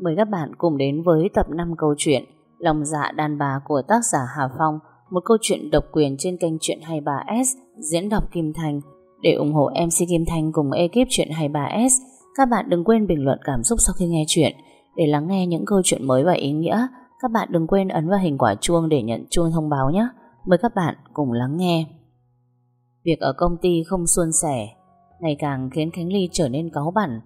Mời các bạn cùng đến với tập 5 câu chuyện Lòng dạ đàn bà của tác giả Hà Phong, Một câu chuyện độc quyền trên kênh Chuyện 23S Diễn đọc Kim Thành. Để ủng hộ MC Kim Thành cùng ekip Chuyện 23S Các bạn đừng quên bình luận cảm xúc sau khi nghe chuyện. Để lắng nghe những câu chuyện mới và ý nghĩa, Các bạn đừng quên ấn vào hình quả chuông để nhận chuông thông báo nhé. Mời các bạn cùng lắng nghe. Việc ở công ty không suôn sẻ, Ngày càng khiến Khánh Ly trở nên cáu bẩn.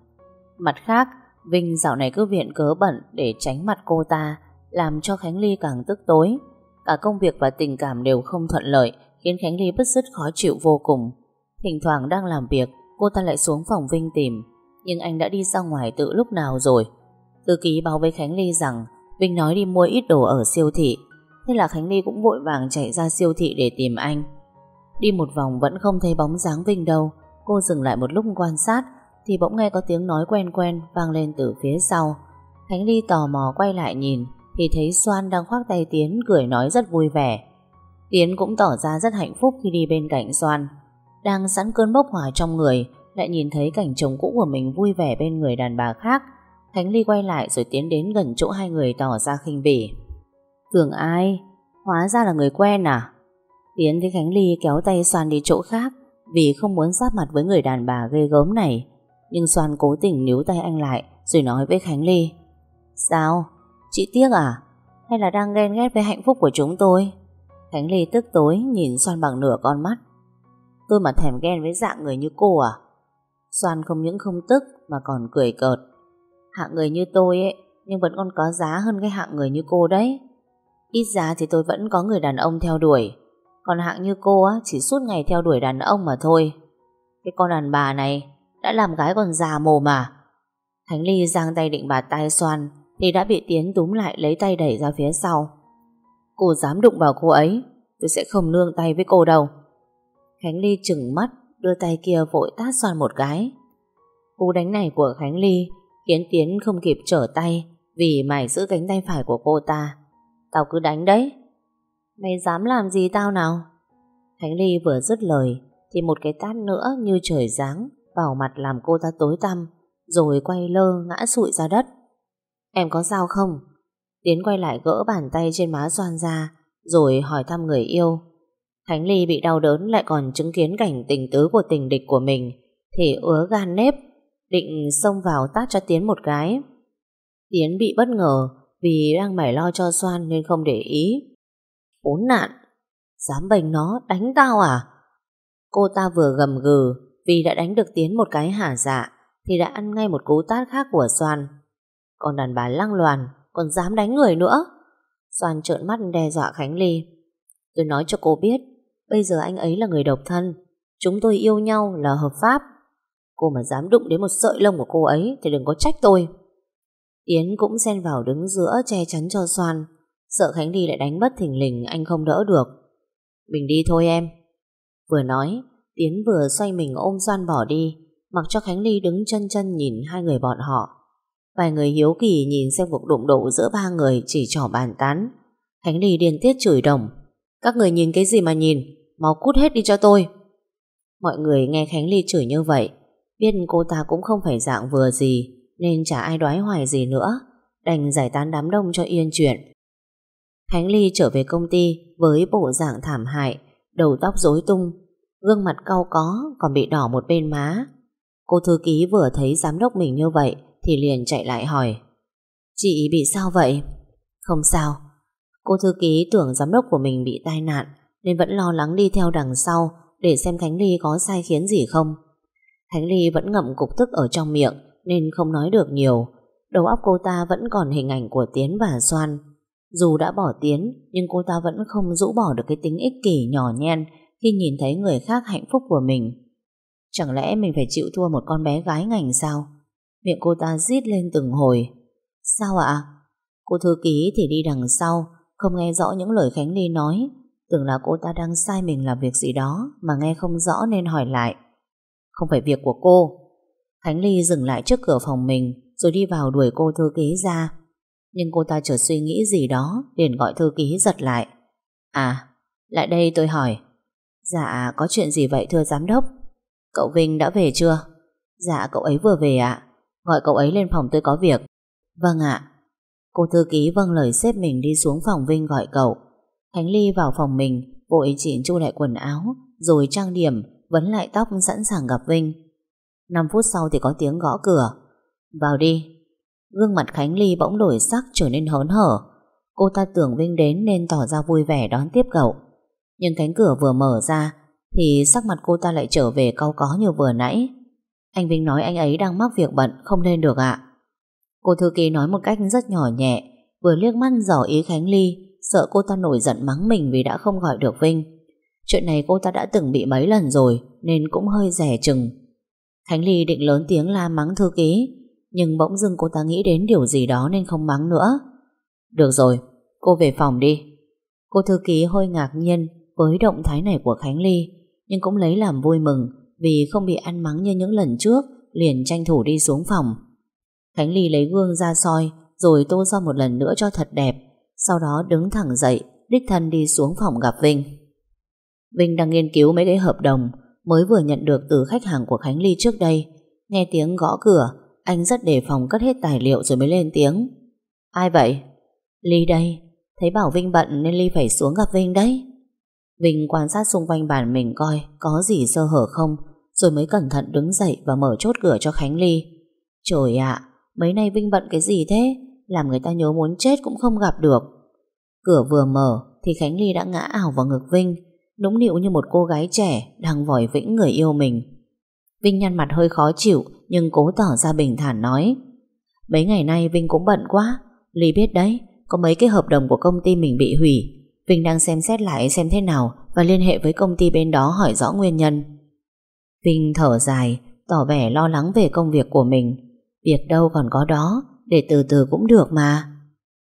Mặt khác Vinh dạo này cứ viện cớ bận để tránh mặt cô ta, làm cho Khánh Ly càng tức tối. Cả công việc và tình cảm đều không thuận lợi, khiến Khánh Ly bất dứt khó chịu vô cùng. Thỉnh thoảng đang làm việc, cô ta lại xuống phòng Vinh tìm, nhưng anh đã đi ra ngoài từ lúc nào rồi. Thư ký báo với Khánh Ly rằng Vinh nói đi mua ít đồ ở siêu thị, thế là Khánh Ly cũng vội vàng chạy ra siêu thị để tìm anh. Đi một vòng vẫn không thấy bóng dáng Vinh đâu, cô dừng lại một lúc quan sát, thì bỗng nghe có tiếng nói quen quen vang lên từ phía sau. Khánh Ly tò mò quay lại nhìn, thì thấy Soan đang khoác tay Tiến cười nói rất vui vẻ. Tiến cũng tỏ ra rất hạnh phúc khi đi bên cạnh Soan. Đang sẵn cơn bốc hỏa trong người, lại nhìn thấy cảnh chồng cũ của mình vui vẻ bên người đàn bà khác. Khánh Ly quay lại rồi tiến đến gần chỗ hai người tỏ ra khinh bỉ. Tưởng ai? Hóa ra là người quen à? Tiến thấy Khánh Ly kéo tay Soan đi chỗ khác, vì không muốn sát mặt với người đàn bà ghê gớm này. Nhưng Soan cố tình níu tay anh lại, Rồi nói với Khánh Ly Sao? Chị tiếc à? Hay là đang ghen ghét với hạnh phúc của chúng tôi? Khánh Ly tức tối nhìn Soan bằng nửa con mắt Tôi mà thèm ghen với dạng người như cô à? Soan không những không tức Mà còn cười cợt Hạng người như tôi ấy, Nhưng vẫn còn có giá hơn cái hạng người như cô đấy Ít giá thì tôi vẫn có người đàn ông theo đuổi Còn hạng như cô á, Chỉ suốt ngày theo đuổi đàn ông mà thôi Cái con đàn bà này đã làm gái còn già mồm à. Khánh Ly giang tay định bạt tay xoan, Thì đã bị Tiến túm lại lấy tay đẩy ra phía sau. Cô dám đụng vào cô ấy, Tôi sẽ không nương tay với cô đâu. Khánh Ly chừng mắt, Đưa tay kia vội tát xoan một cái. Cú đánh này của Khánh Ly Khiến Tiến không kịp trở tay Vì mải giữ cánh tay phải của cô ta. Tao cứ đánh đấy. Mày dám làm gì tao nào? Khánh Ly vừa dứt lời, Thì một cái tát nữa như trời giáng vào mặt làm cô ta tối tăm, rồi quay lơ ngã sụi ra đất. Em có sao không? Tiến quay lại gỡ bàn tay trên má Doan ra, rồi hỏi thăm người yêu. Khánh Ly bị đau đớn lại còn chứng kiến cảnh tình tứ của tình địch của mình, thì ứa gan nếp, định xông vào tát cho Tiến một cái. Tiến bị bất ngờ vì đang mải lo cho Soan nên không để ý. Ốn nạn, dám bềnh nó đánh tao à? Cô ta vừa gầm gừ vì đã đánh được Tiến một cái hả dạ thì đã ăn ngay một cú tát khác của Soan. Còn đàn bà lăng loàn còn dám đánh người nữa. Soan trợn mắt đe dọa Khánh Ly. Tôi nói cho cô biết, bây giờ anh ấy là người độc thân. Chúng tôi yêu nhau là hợp pháp. Cô mà dám đụng đến một sợi lông của cô ấy thì đừng có trách tôi. Tiến cũng xen vào đứng giữa che chắn cho Soan. Sợ Khánh Ly lại đánh bất thình lình, anh không đỡ được. Mình đi thôi em. Vừa nói Tiến vừa xoay mình ôm Doan bỏ đi, Mặc cho Khánh Ly đứng chân chân nhìn hai người bọn họ. Vài người hiếu kỳ nhìn xem cuộc đụng độ giữa ba người chỉ trỏ bàn tán. Khánh Ly điên tiết chửi đồng, Các người nhìn cái gì mà nhìn? Mau cút hết đi cho tôi. Mọi người nghe Khánh Ly chửi như vậy, Biết cô ta cũng không phải dạng vừa gì, Nên chả ai đoái hoài gì nữa, Đành giải tán đám đông cho yên chuyện. Khánh Ly trở về công ty Với bộ dạng thảm hại, Đầu tóc rối tung Gương mặt cau có, còn bị đỏ một bên má. Cô thư ký vừa thấy giám đốc mình như vậy Thì liền chạy lại hỏi, Chị bị sao vậy? Không sao. Cô thư ký tưởng giám đốc của mình bị tai nạn Nên vẫn lo lắng đi theo đằng sau Để xem Khánh Ly có sai khiến gì không. Khánh Ly vẫn ngậm cục tức ở trong miệng Nên không nói được nhiều. Đầu óc cô ta vẫn còn hình ảnh của Tiến và Soan. Dù đã bỏ Tiến, Nhưng cô ta vẫn không rũ bỏ được cái tính ích kỷ nhỏ nhen khi nhìn thấy người khác hạnh phúc của mình. Chẳng lẽ mình phải chịu thua một con bé gái ngành sao? Miệng cô ta rít lên từng hồi. Sao ạ? Cô thư ký thì đi đằng sau, không nghe rõ những lời Khánh Ly nói. Tưởng là cô ta đang sai mình làm việc gì đó mà nghe không rõ nên hỏi lại. Không phải việc của cô. Khánh Ly dừng lại trước cửa phòng mình rồi đi vào đuổi cô thư ký ra. Nhưng cô ta chợt suy nghĩ gì đó liền gọi thư ký giật lại. À, lại đây tôi hỏi Dạ có chuyện gì vậy thưa giám đốc Cậu Vinh đã về chưa Dạ cậu ấy vừa về ạ Gọi cậu ấy lên phòng tôi có việc Vâng ạ. Cô thư ký vâng lời xếp mình đi xuống phòng Vinh gọi cậu. Khánh Ly vào phòng mình, vội chỉnh chu lại quần áo, rồi trang điểm, vấn lại tóc sẵn sàng gặp Vinh. 5 phút sau thì có tiếng gõ cửa. Vào đi. Gương mặt Khánh Ly bỗng đổi sắc trở nên hớn hở. Cô ta tưởng Vinh đến nên tỏ ra vui vẻ đón tiếp cậu. Nhưng cánh cửa vừa mở ra thì sắc mặt cô ta lại trở về cau có như vừa nãy. Anh Vinh nói anh ấy đang mắc việc bận, không lên được ạ. Cô thư ký nói một cách rất nhỏ nhẹ, vừa liếc mắt dò ý Khánh Ly, sợ cô ta nổi giận mắng mình vì đã không gọi được Vinh. Chuyện này cô ta đã từng bị mấy lần rồi, nên cũng hơi rẻ chừng. Khánh Ly định lớn tiếng la mắng thư ký, nhưng bỗng dưng cô ta nghĩ đến điều gì đó nên không mắng nữa. Được rồi, cô về phòng đi. Cô thư ký hơi ngạc nhiên với động thái này của Khánh Ly, nhưng cũng lấy làm vui mừng vì không bị ăn mắng như những lần trước, liền tranh thủ đi xuống phòng. Khánh Ly lấy gương ra soi, rồi tô ra một lần nữa cho thật đẹp, sau đó đứng thẳng dậy, đích thân đi xuống phòng gặp Vinh. Vinh đang nghiên cứu mấy cái hợp đồng mới vừa nhận được từ khách hàng của Khánh Ly trước đây. Nghe tiếng gõ cửa, anh rất đề phòng cất hết tài liệu rồi mới lên tiếng. Ai vậy? Ly đây, thấy bảo Vinh bận nên Ly phải xuống gặp Vinh đấy. Vinh quan sát xung quanh bàn mình coi có gì sơ hở không, rồi mới cẩn thận đứng dậy và mở chốt cửa cho Khánh Ly. Trời ạ, mấy nay Vinh bận cái gì thế? Làm người ta nhớ muốn chết cũng không gặp được. Cửa vừa mở thì Khánh Ly đã ngã ảo vào ngực Vinh, nũng nịu như một cô gái trẻ đang vòi vĩnh người yêu mình. Vinh nhăn mặt hơi khó chịu nhưng cố tỏ ra bình thản nói Mấy ngày nay Vinh cũng bận quá Ly biết đấy Có mấy cái hợp đồng của công ty mình bị hủy Vinh đang xem xét lại xem thế nào Và liên hệ với công ty bên đó hỏi rõ nguyên nhân. Vinh thở dài, Tỏ vẻ lo lắng về công việc của mình. Việc đâu còn có đó, Để từ từ cũng được mà.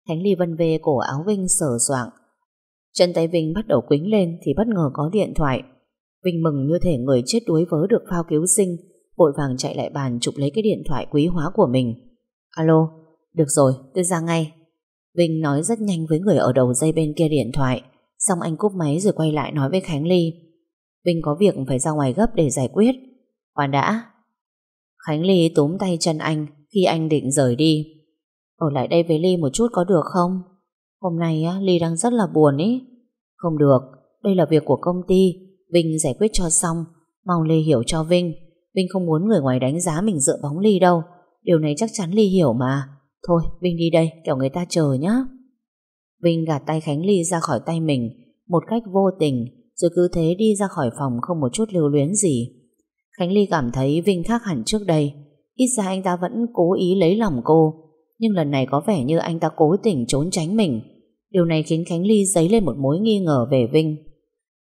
Khánh Ly vân về cổ áo Vinh sờ soạng. Chân tay Vinh bắt đầu quính lên Thì bất ngờ có điện thoại. Vinh mừng như thể người chết đuối vớ được phao cứu sinh, Vội vàng chạy lại bàn chụp lấy cái điện thoại quý hóa của mình. Alo, Được rồi, tôi ra ngay. Vinh nói rất nhanh với người ở đầu dây bên kia điện thoại. Xong anh cúp máy rồi quay lại nói với Khánh Ly. Vinh có việc phải ra ngoài gấp để giải quyết. Khoan đã. Khánh Ly túm tay chân anh Khi anh định rời đi. Ở lại đây với Ly một chút có được không? Hôm nay á, Ly đang rất là buồn ý. Không được Đây là việc của công ty. Vinh giải quyết cho xong. Mong Ly hiểu cho Vinh. Vinh không muốn người ngoài đánh giá mình dựa bóng Ly đâu. Điều này chắc chắn Ly hiểu mà. Thôi, Vinh đi đây, kẻo người ta chờ nhá. Vinh gạt tay Khánh Ly ra khỏi tay mình, Một cách vô tình, Rồi cứ thế đi ra khỏi phòng không một chút lưu luyến gì. Khánh Ly cảm thấy Vinh khác hẳn trước đây. Ít ra anh ta vẫn cố ý lấy lòng cô, Nhưng lần này có vẻ như anh ta cố tình trốn tránh mình. Điều này khiến Khánh Ly dấy lên một mối nghi ngờ về Vinh.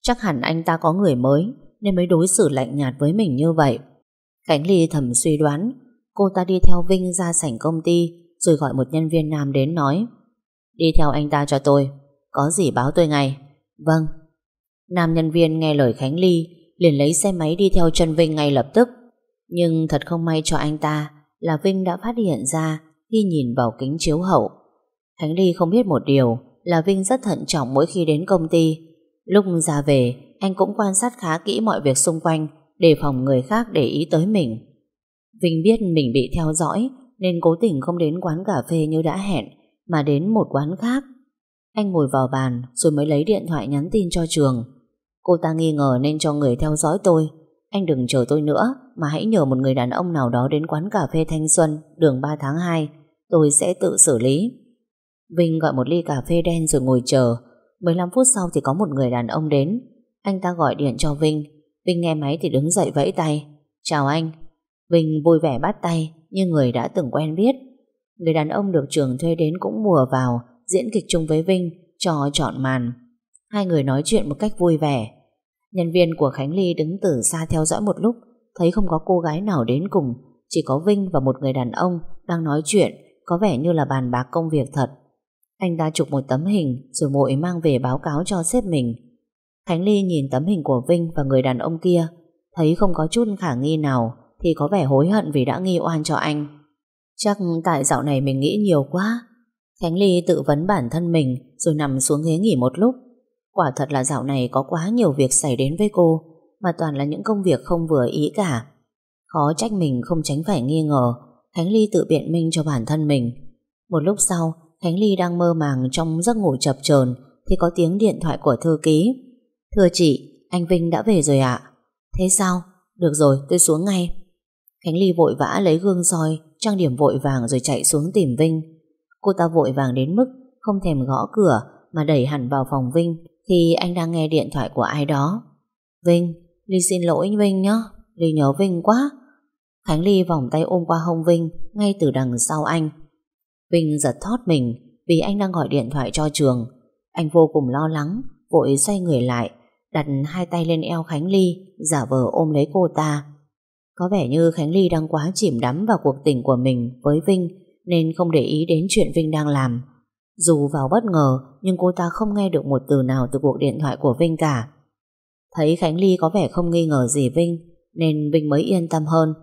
Chắc hẳn anh ta có người mới, Nên mới đối xử lạnh nhạt với mình như vậy. Khánh Ly thầm suy đoán, Cô ta đi theo Vinh ra sảnh công ty rồi gọi một nhân viên nam đến nói, Đi theo anh ta cho tôi, Có gì báo tôi ngay. Vâng. Nam nhân viên nghe lời Khánh Ly, liền lấy xe máy đi theo Trần Vinh ngay lập tức. Nhưng thật không may cho anh ta Là Vinh đã phát hiện ra Khi nhìn vào kính chiếu hậu. Khánh Ly không biết một điều Là Vinh rất thận trọng mỗi khi đến công ty. Lúc ra về, Anh cũng quan sát khá kỹ mọi việc xung quanh để phòng người khác để ý tới mình. Vinh biết mình bị theo dõi nên cố tình không đến quán cà phê như đã hẹn, Mà đến một quán khác. Anh ngồi vào bàn Rồi mới lấy điện thoại nhắn tin cho Trường. Cô ta nghi ngờ nên cho người theo dõi tôi. Anh đừng chờ tôi nữa, Mà hãy nhờ một người đàn ông nào đó Đến quán cà phê Thanh Xuân, Đường 3 tháng 2 Tôi sẽ tự xử lý. Vinh gọi một ly cà phê đen rồi ngồi chờ. 15 phút sau thì có một người đàn ông đến. Anh ta gọi điện cho Vinh. Vinh nghe máy thì đứng dậy vẫy tay. Chào anh Vinh vui vẻ bắt tay như người đã từng quen biết. Người đàn ông được trường thuê đến cũng mùa vào, Diễn kịch chung với Vinh Cho chọn màn. Hai người nói chuyện một cách vui vẻ. Nhân viên của Khánh Ly đứng từ xa theo dõi một lúc, Thấy không có cô gái nào đến cùng, Chỉ có Vinh và một người đàn ông Đang nói chuyện, Có vẻ như là bàn bạc công việc thật. Anh ta chụp một tấm hình Rồi mội mang về báo cáo cho sếp mình. Khánh Ly nhìn tấm hình của Vinh và người đàn ông kia, Thấy không có chút khả nghi nào. Thì có vẻ hối hận vì đã nghi oan cho anh Chắc tại dạo này mình nghĩ nhiều quá Khánh Ly tự vấn bản thân mình Rồi nằm xuống ghế nghỉ một lúc Quả thật là dạo này có quá nhiều việc xảy đến với cô Mà toàn là những công việc không vừa ý cả Khó trách mình không tránh phải nghi ngờ Khánh Ly tự biện minh cho bản thân mình Một lúc sau, Khánh Ly đang mơ màng trong giấc ngủ chập chờn thì có tiếng điện thoại của thư ký. Thưa chị, anh Vinh đã về rồi ạ. Thế sao? Được rồi, tôi xuống ngay. Khánh Ly vội vã lấy gương soi, trang điểm vội vàng rồi chạy xuống tìm Vinh. Cô ta vội vàng đến mức không thèm gõ cửa mà đẩy hẳn vào phòng Vinh khi anh đang nghe điện thoại của ai đó. Vinh, Ly xin lỗi Vinh nhé, Ly nhớ Vinh quá. Khánh Ly vòng tay ôm qua hông Vinh ngay từ đằng sau anh. Vinh giật thót mình vì anh đang gọi điện thoại cho trường. Anh vô cùng lo lắng, vội xoay người lại, đặt hai tay lên eo Khánh Ly, giả vờ ôm lấy cô ta. Có vẻ như Khánh Ly đang quá chìm đắm vào cuộc tình của mình với Vinh nên không để ý đến chuyện Vinh đang làm. Dù vào bất ngờ nhưng cô ta không nghe được một từ nào từ cuộc điện thoại của Vinh cả. Thấy Khánh Ly có vẻ không nghi ngờ gì Vinh nên Vinh mới yên tâm hơn.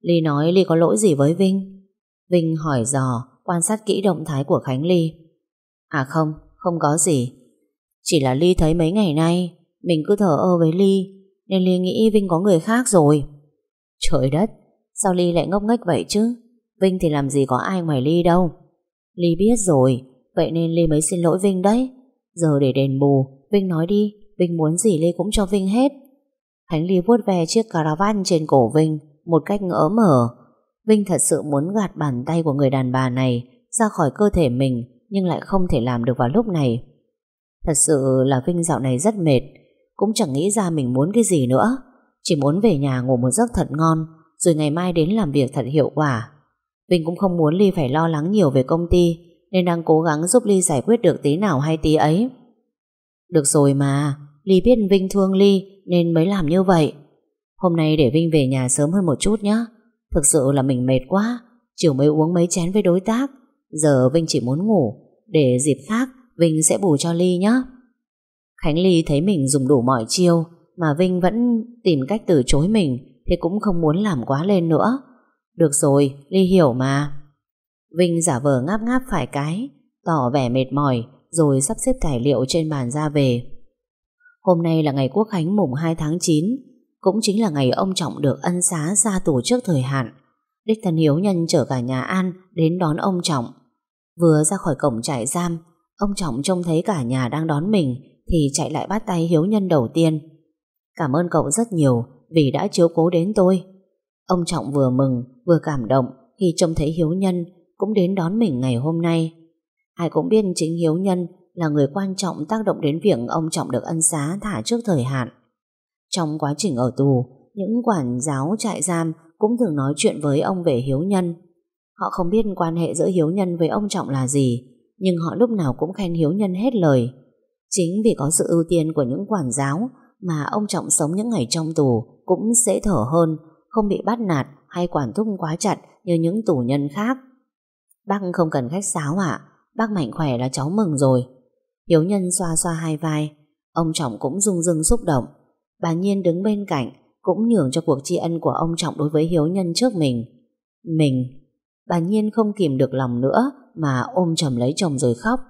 Ly nói Ly có lỗi gì với Vinh? Vinh hỏi dò quan sát kỹ động thái của Khánh Ly. À không, không có gì. Chỉ là Ly thấy mấy ngày nay mình cứ thở ơ với Ly nên Ly nghĩ Vinh có người khác rồi. Trời đất, sao Ly lại ngốc nghếch vậy chứ? Vinh thì làm gì có ai ngoài Ly đâu. Ly biết rồi, vậy nên Ly mới xin lỗi Vinh đấy. Giờ để đền bù, Vinh nói đi, Vinh muốn gì Ly cũng cho Vinh hết. Khánh Ly vuốt ve chiếc caravan trên cổ Vinh một cách ngỡ mở. Vinh thật sự muốn gạt bàn tay của người đàn bà này ra khỏi cơ thể mình nhưng lại không thể làm được vào lúc này. Thật sự là Vinh dạo này rất mệt, cũng chẳng nghĩ ra mình muốn cái gì nữa. Chỉ muốn về nhà ngủ một giấc thật ngon rồi ngày mai đến làm việc thật hiệu quả. Vinh cũng không muốn Ly phải lo lắng nhiều về công ty nên đang cố gắng giúp Ly giải quyết được tí nào hay tí ấy. Được rồi mà, Ly biết Vinh thương Ly nên mới làm như vậy. Hôm nay để Vinh về nhà sớm hơn một chút nhé. Thực sự là mình mệt quá, chiều mới uống mấy chén với đối tác. Giờ Vinh chỉ muốn ngủ, để dịp khác Vinh sẽ bù cho Ly nhé. Khánh Ly thấy mình dùng đủ mọi chiêu mà Vinh vẫn tìm cách từ chối mình thì cũng không muốn làm quá lên nữa. Được rồi, Ly hiểu mà. Vinh giả vờ ngáp ngáp phải cái, tỏ vẻ mệt mỏi rồi sắp xếp tài liệu trên bàn ra về. Hôm nay là ngày Quốc Khánh mùng 2 tháng 9, cũng chính là ngày ông Trọng được ân xá ra tù trước thời hạn. Đích thân Hiếu Nhân chở cả nhà An đến đón ông Trọng. Vừa ra khỏi cổng trại giam, ông Trọng trông thấy cả nhà đang đón mình thì chạy lại bắt tay Hiếu Nhân đầu tiên. Cảm ơn cậu rất nhiều vì đã chiếu cố đến tôi. Ông Trọng vừa mừng vừa cảm động khi trông thấy Hiếu Nhân cũng đến đón mình ngày hôm nay. Ai cũng biết chính Hiếu Nhân là người quan trọng tác động đến việc ông Trọng được ân xá thả trước thời hạn. Trong quá trình ở tù, những quản giáo trại giam cũng thường nói chuyện với ông về Hiếu Nhân. Họ không biết quan hệ giữa Hiếu Nhân với ông Trọng là gì, nhưng họ lúc nào cũng khen Hiếu Nhân hết lời. Chính vì có sự ưu tiên của những quản giáo mà ông Trọng sống những ngày trong tù cũng dễ thở hơn, không bị bắt nạt hay quản thúc quá chặt như những tù nhân khác. Bác không cần khách sáo ạ, bác mạnh khỏe là cháu mừng rồi. Hiếu Nhân xoa xoa hai vai, ông Trọng cũng rung rưng xúc động. Bà Nhiên đứng bên cạnh cũng nhường cho cuộc tri ân của ông Trọng đối với Hiếu Nhân trước mình. Mình, bà Nhiên không kìm được lòng nữa mà ôm chầm lấy chồng rồi khóc.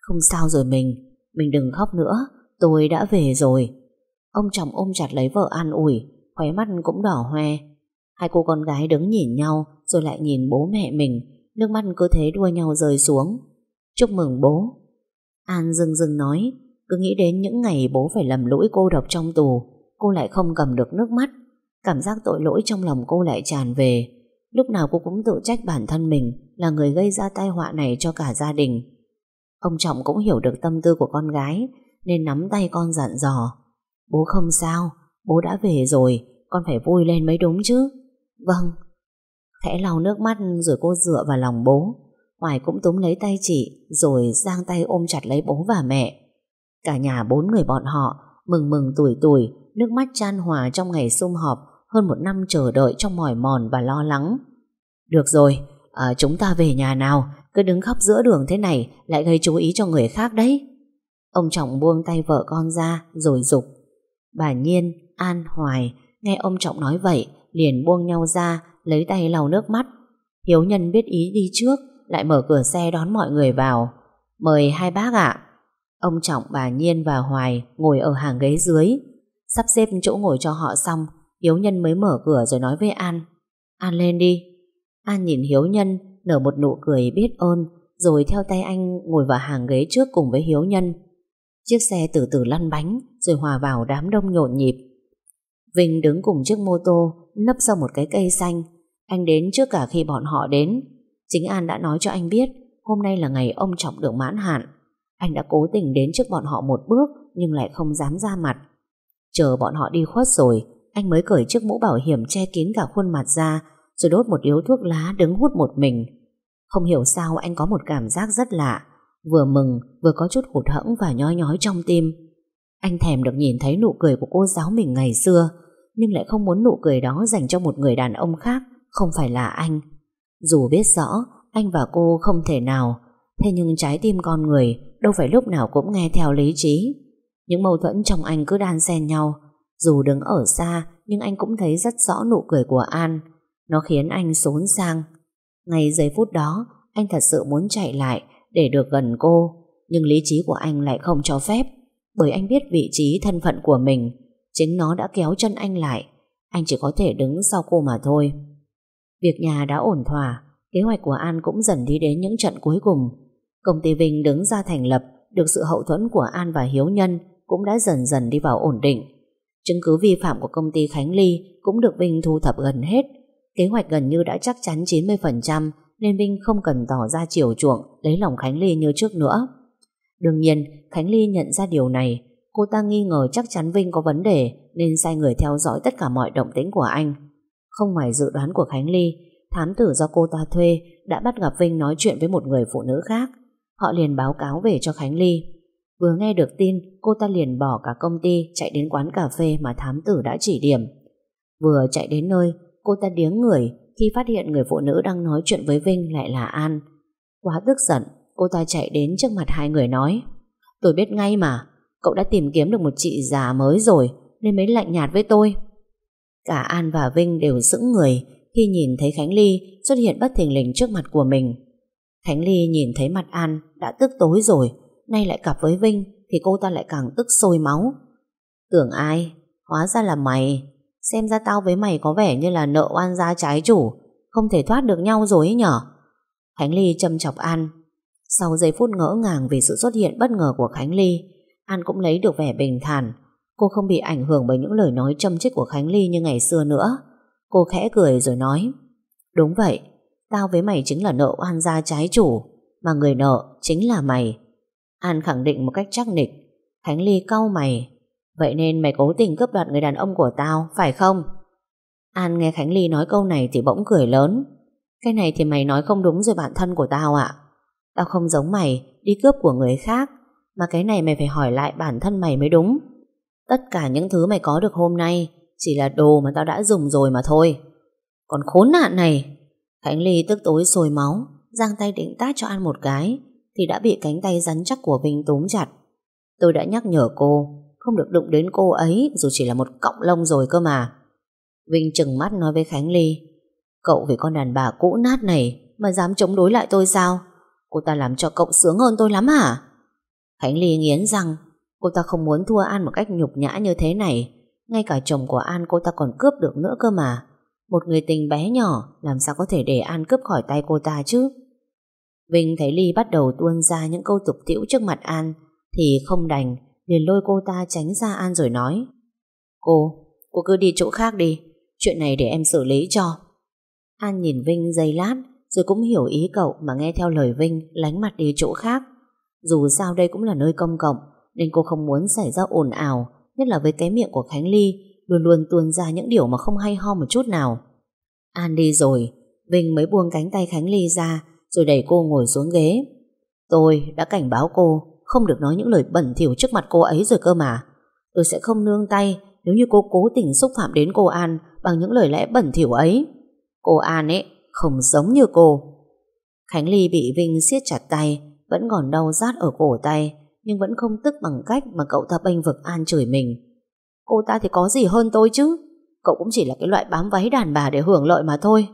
Không sao rồi mình, mình đừng khóc nữa, tôi đã về rồi. Ông chồng ôm chặt lấy vợ an ủi, khóe mắt cũng đỏ hoe. Hai cô con gái đứng nhìn nhau rồi lại nhìn bố mẹ mình, nước mắt cứ thế đua nhau rơi xuống. Chúc mừng bố. An dừng dừng nói, cứ nghĩ đến những ngày bố phải lầm lỗi cô độc trong tù, cô lại không cầm được nước mắt. Cảm giác tội lỗi trong lòng cô lại tràn về. Lúc nào cô cũng tự trách bản thân mình là người gây ra tai họa này cho cả gia đình. Ông Trọng cũng hiểu được tâm tư của con gái nên nắm tay con dặn dò. Bố không sao, bố đã về rồi, con phải vui lên mới đúng chứ. Vâng. Khẽ lau nước mắt rồi cô dựa vào lòng bố. Hoài cũng túm lấy tay chị rồi giang tay ôm chặt lấy bố và mẹ. Cả nhà bốn người bọn họ mừng mừng tuổi tuổi, nước mắt chan hòa trong ngày sum họp hơn một năm chờ đợi trong mỏi mòn và lo lắng. Được rồi, à, chúng ta về nhà nào, cứ đứng khóc giữa đường thế này lại gây chú ý cho người khác đấy. Ông chồng buông tay vợ con ra rồi dục Bà Nhiên, An, Hoài nghe ông Trọng nói vậy liền buông nhau ra lấy tay lau nước mắt. Hiếu Nhân biết ý đi trước lại mở cửa xe đón mọi người vào. Mời hai bác ạ. Ông Trọng, bà Nhiên và Hoài ngồi ở hàng ghế dưới. Sắp xếp chỗ ngồi cho họ xong, Hiếu Nhân mới mở cửa rồi nói với An. An lên đi. An nhìn Hiếu Nhân, nở một nụ cười biết ơn, rồi theo tay anh ngồi vào hàng ghế trước cùng với Hiếu Nhân. Chiếc xe từ từ lăn bánh, rồi hòa vào đám đông nhộn nhịp. Vinh đứng cùng chiếc mô tô, nấp sau một cái cây xanh. Anh đến trước cả khi bọn họ đến. Chính An đã nói cho anh biết, hôm nay là ngày ông Trọng được mãn hạn. Anh đã cố tình đến trước bọn họ một bước, nhưng lại không dám ra mặt. Chờ bọn họ đi khuất rồi, anh mới cởi chiếc mũ bảo hiểm che kín cả khuôn mặt ra, rồi đốt một điếu thuốc lá đứng hút một mình. Không hiểu sao anh có một cảm giác rất lạ, vừa mừng, vừa có chút hụt hẫng và nhói nhói trong tim. Anh thèm được nhìn thấy nụ cười của cô giáo mình ngày xưa, nhưng lại không muốn nụ cười đó dành cho một người đàn ông khác, không phải là anh. Dù biết rõ, anh và cô không thể nào, thế nhưng trái tim con người đâu phải lúc nào cũng nghe theo lý trí. Những mâu thuẫn trong anh cứ đan xen nhau, dù đứng ở xa, nhưng anh cũng thấy rất rõ nụ cười của An. Nó khiến anh xốn sang. Ngay giây phút đó, anh thật sự muốn chạy lại để được gần cô, nhưng lý trí của anh lại không cho phép, bởi anh biết vị trí thân phận của mình, chính nó đã kéo chân anh lại. Anh chỉ có thể đứng sau cô mà thôi. Việc nhà đã ổn thỏa, kế hoạch của An cũng dần đi đến những trận cuối cùng. Công ty Vinh đứng ra thành lập, được sự hậu thuẫn của An và Hiếu Nhân cũng đã dần dần đi vào ổn định. Chứng cứ vi phạm của công ty Khánh Ly cũng được Vinh thu thập gần hết. Kế hoạch gần như đã chắc chắn 90% nên Vinh không cần tỏ ra chiều chuộng lấy lòng Khánh Ly như trước nữa. Đương nhiên, Khánh Ly nhận ra điều này. Cô ta nghi ngờ chắc chắn Vinh có vấn đề nên sai người theo dõi tất cả mọi động tĩnh của anh. Không ngoài dự đoán của Khánh Ly, thám tử do cô ta thuê đã bắt gặp Vinh nói chuyện với một người phụ nữ khác. Họ liền báo cáo về cho Khánh Ly. Vừa nghe được tin, cô ta liền bỏ cả công ty chạy đến quán cà phê mà thám tử đã chỉ điểm. Vừa chạy đến nơi, cô ta điếng người khi phát hiện người phụ nữ đang nói chuyện với Vinh lại là An. Quá tức giận, cô ta chạy đến trước mặt hai người nói Tôi biết ngay mà, cậu đã tìm kiếm được một chị già mới rồi nên mới lạnh nhạt với tôi. Cả An và Vinh đều sững người khi nhìn thấy Khánh Ly xuất hiện bất thình lình trước mặt của mình. Khánh Ly nhìn thấy mặt An đã tức tối rồi nay lại cặp với Vinh thì cô ta lại càng tức sôi máu. Tưởng ai? Hóa ra là mày. Xem ra tao với mày có vẻ như là nợ oan gia trái chủ, không thể thoát được nhau rồi ấy nhở? Khánh Ly châm chọc An. Sau giây phút ngỡ ngàng vì sự xuất hiện bất ngờ của Khánh Ly, An cũng lấy được vẻ bình thản. Cô không bị ảnh hưởng bởi những lời nói châm chích của Khánh Ly như ngày xưa nữa. Cô khẽ cười rồi nói Đúng vậy, tao với mày chính là nợ oan gia trái chủ, mà người nợ chính là mày. An khẳng định một cách chắc nịch. Khánh Ly cau mày. Vậy nên mày cố tình cướp đoạt người đàn ông của tao, phải không? An nghe Khánh Ly nói câu này thì bỗng cười lớn. Cái này thì mày nói không đúng rồi bạn thân của tao ạ. Tao không giống mày, đi cướp của người khác. Mà cái này mày phải hỏi lại bản thân mày mới đúng. Tất cả những thứ mày có được hôm nay chỉ là đồ mà tao đã dùng rồi mà thôi. Còn khốn nạn này. Khánh Ly tức tối sôi máu, giang tay định tát cho An một cái thì đã bị cánh tay rắn chắc của Vinh túm chặt. Tôi đã nhắc nhở cô không được đụng đến cô ấy dù chỉ là một cọng lông rồi cơ mà. Vinh chừng mắt nói với Khánh Ly Cậu vì con đàn bà cũ nát này mà dám chống đối lại tôi sao? Cô ta làm cho cậu sướng hơn tôi lắm hả? Khánh Ly nghiến rằng cô ta không muốn thua An một cách nhục nhã như thế này. Ngay cả chồng của An cô ta còn cướp được nữa cơ mà. Một người tình bé nhỏ làm sao có thể để An cướp khỏi tay cô ta chứ? Vinh thấy Ly bắt đầu tuôn ra những câu tục tiễu trước mặt An thì không đành, liền lôi cô ta tránh ra An rồi nói Cô, cô cứ đi chỗ khác đi, chuyện này để em xử lý cho. An nhìn Vinh giây lát rồi cũng hiểu ý cậu mà nghe theo lời Vinh lánh mặt đi chỗ khác. Dù sao đây cũng là nơi công cộng nên cô không muốn xảy ra ồn ào nhất là với cái miệng của Khánh Ly luôn luôn tuôn ra những điều mà không hay ho một chút nào. An đi rồi, Vinh mới buông cánh tay Khánh Ly ra rồi đẩy cô ngồi xuống ghế. Tôi đã cảnh báo cô không được nói những lời bẩn thỉu trước mặt cô ấy rồi cơ mà. Tôi sẽ không nương tay nếu như cô cố tình xúc phạm đến cô An bằng những lời lẽ bẩn thỉu ấy. Cô An ấy không giống như cô. Khánh Ly bị Vinh siết chặt tay, vẫn còn đau rát ở cổ tay, nhưng vẫn không tức bằng cách mà cậu ta bênh vực An chửi mình. Cô ta thì có gì hơn tôi chứ? Cậu cũng chỉ là cái loại bám váy đàn bà để hưởng lợi mà thôi.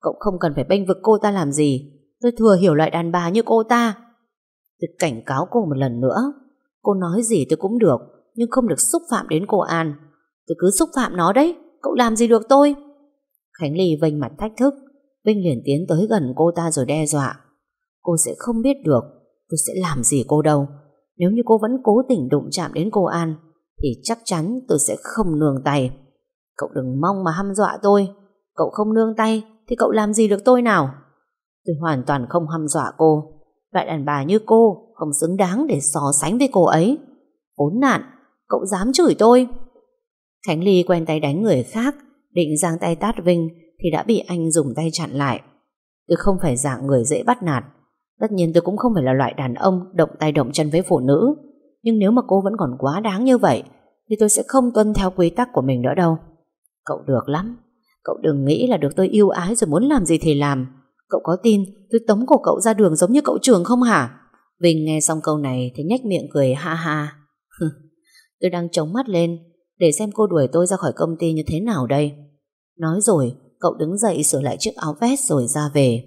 Cậu không cần phải bênh vực cô ta làm gì. Tôi thừa hiểu loại đàn bà như cô ta. Tôi cảnh cáo cô một lần nữa. Cô nói gì tôi cũng được, nhưng không được xúc phạm đến cô An. Tôi cứ xúc phạm nó đấy, cậu làm gì được tôi? Khánh Ly vênh mặt thách thức. Vinh liền tiến tới gần cô ta rồi đe dọa. Cô sẽ không biết được tôi sẽ làm gì cô đâu. Nếu như cô vẫn cố tình đụng chạm đến cô An thì chắc chắn tôi sẽ không nương tay. Cậu đừng mong mà hăm dọa tôi. Cậu không nương tay thì cậu làm gì được tôi nào? Tôi hoàn toàn không hăm dọa cô. Loại đàn bà như cô không xứng đáng để so sánh với cô ấy. Khốn nạn, cậu dám chửi tôi. Khánh Ly quen tay đánh người khác, định giang tay tát Vinh thì đã bị anh dùng tay chặn lại. Tôi không phải dạng người dễ bắt nạt. Tất nhiên tôi cũng không phải là loại đàn ông động tay động chân với phụ nữ. Nhưng nếu mà cô vẫn còn quá đáng như vậy thì tôi sẽ không tuân theo quy tắc của mình nữa đâu. Cậu được lắm. Cậu đừng nghĩ là được tôi yêu ái rồi muốn làm gì thì làm. Cậu có tin tôi tống cổ cậu ra đường giống như cậu trường không hả? Vinh nghe xong câu này thì nhếch miệng cười ha ha. tôi đang chống mắt lên để xem cô đuổi tôi ra khỏi công ty như thế nào đây. Nói rồi, cậu đứng dậy sửa lại chiếc áo vest rồi ra về.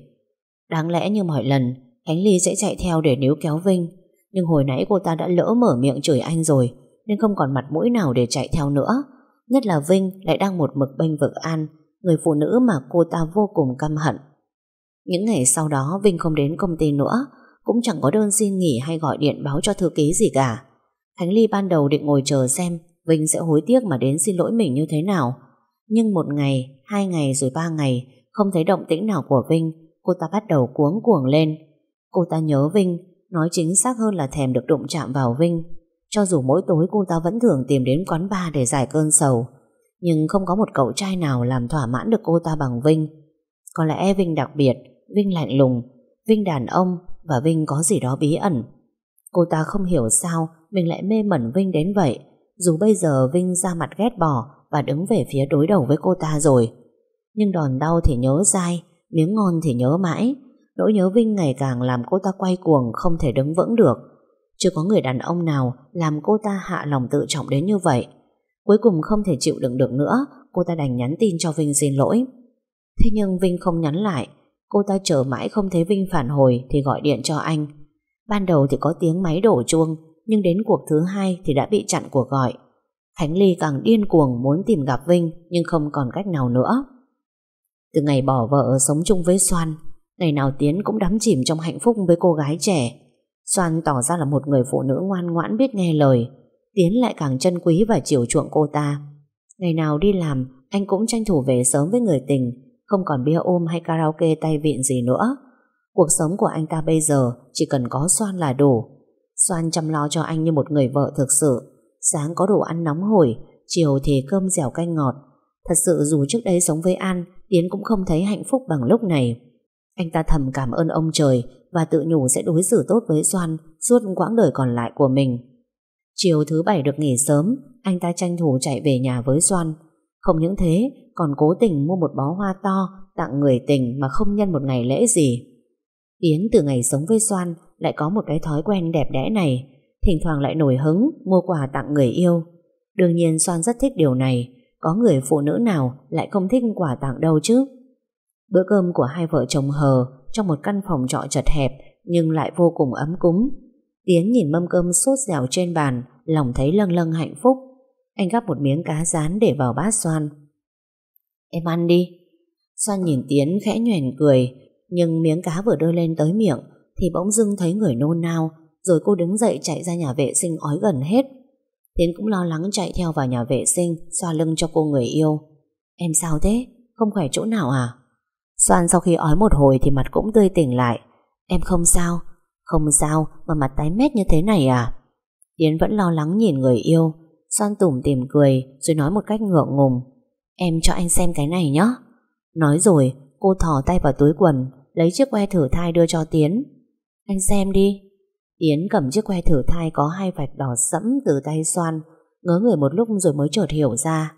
Đáng lẽ như mọi lần, Khánh Ly sẽ chạy theo để níu kéo Vinh. Nhưng hồi nãy cô ta đã lỡ mở miệng chửi anh rồi, nên không còn mặt mũi nào để chạy theo nữa. Nhất là Vinh lại đang một mực bênh vực An, người phụ nữ mà cô ta vô cùng căm hận. Những ngày sau đó Vinh không đến công ty nữa, cũng chẳng có đơn xin nghỉ hay gọi điện báo cho thư ký gì cả. Khánh Ly ban đầu định ngồi chờ xem Vinh sẽ hối tiếc mà đến xin lỗi mình như thế nào. Nhưng một ngày, hai ngày rồi ba ngày, không thấy động tĩnh nào của Vinh, cô ta bắt đầu cuống cuồng lên. Cô ta nhớ Vinh, nói chính xác hơn là thèm được đụng chạm vào Vinh. Cho dù mỗi tối cô ta vẫn thường tìm đến quán bar để giải cơn sầu, nhưng không có một cậu trai nào làm thỏa mãn được cô ta bằng Vinh. Có lẽ Vinh đặc biệt, Vinh lạnh lùng, Vinh đàn ông và Vinh có gì đó bí ẩn. Cô ta không hiểu sao mình lại mê mẩn Vinh đến vậy, dù bây giờ Vinh ra mặt ghét bỏ và đứng về phía đối đầu với cô ta rồi. Nhưng đòn đau thì nhớ dai, miếng ngon thì nhớ mãi. Nỗi nhớ Vinh ngày càng làm cô ta quay cuồng không thể đứng vững được. Chưa có người đàn ông nào làm cô ta hạ lòng tự trọng đến như vậy. Cuối cùng không thể chịu đựng được nữa, cô ta đành nhắn tin cho Vinh xin lỗi. Thế nhưng Vinh không nhắn lại, cô ta chờ mãi không thấy Vinh phản hồi thì gọi điện cho anh. Ban đầu thì có tiếng máy đổ chuông, nhưng đến cuộc thứ hai thì đã bị chặn cuộc gọi. Khánh Ly càng điên cuồng muốn tìm gặp Vinh nhưng không còn cách nào nữa. Từ ngày bỏ vợ sống chung với Soan, ngày nào Tiến cũng đắm chìm trong hạnh phúc với cô gái trẻ. Soan tỏ ra là một người phụ nữ ngoan ngoãn biết nghe lời, Tiến lại càng trân quý và chiều chuộng cô ta. Ngày nào đi làm, anh cũng tranh thủ về sớm với người tình, không còn bia ôm hay karaoke tay vịn gì nữa. Cuộc sống của anh ta bây giờ chỉ cần có Soan là đủ. Soan chăm lo cho anh như một người vợ thực sự. Sáng có đồ ăn nóng hổi, chiều thì cơm dẻo canh ngọt. Thật sự dù trước đây sống với An, Tiến cũng không thấy hạnh phúc bằng lúc này. Anh ta thầm cảm ơn ông trời và tự nhủ sẽ đối xử tốt với Soan suốt quãng đời còn lại của mình. Chiều thứ bảy được nghỉ sớm, anh ta tranh thủ chạy về nhà với Soan. Không những thế, còn cố tình mua một bó hoa to tặng người tình mà không nhân một ngày lễ gì. Yến từ ngày sống với Soan lại có một cái thói quen đẹp đẽ này, thỉnh thoảng lại nổi hứng mua quà tặng người yêu. Đương nhiên Soan rất thích điều này, có người phụ nữ nào lại không thích quà tặng đâu chứ. Bữa cơm của hai vợ chồng hờ trong một căn phòng trọ chật hẹp nhưng lại vô cùng ấm cúng. Tiến nhìn mâm cơm sốt dẻo trên bàn, lòng thấy lâng lâng hạnh phúc. Anh gắp một miếng cá rán để vào bát xoan. Em ăn đi. Xoan nhìn Tiến khẽ nhoẻn cười, nhưng miếng cá vừa đưa lên tới miệng thì bỗng dưng thấy người nôn nao, rồi cô đứng dậy chạy ra nhà vệ sinh ói gần hết. Tiến cũng lo lắng chạy theo vào nhà vệ sinh, xoa lưng cho cô người yêu. Em sao thế? Không khỏe chỗ nào à? Xoan sau khi ói một hồi thì mặt cũng tươi tỉnh lại. Em không sao, không sao mà mặt tái mét như thế này à? Tiến vẫn lo lắng nhìn người yêu, Xoan tủm tìm cười rồi nói một cách ngượng ngùng. Em cho anh xem cái này nhé. Nói rồi, cô thò tay vào túi quần, lấy chiếc que thử thai đưa cho Tiến. Anh xem đi. Tiến cầm chiếc que thử thai có hai vạch đỏ sẫm từ tay Xoan, ngớ người một lúc rồi mới chợt hiểu ra.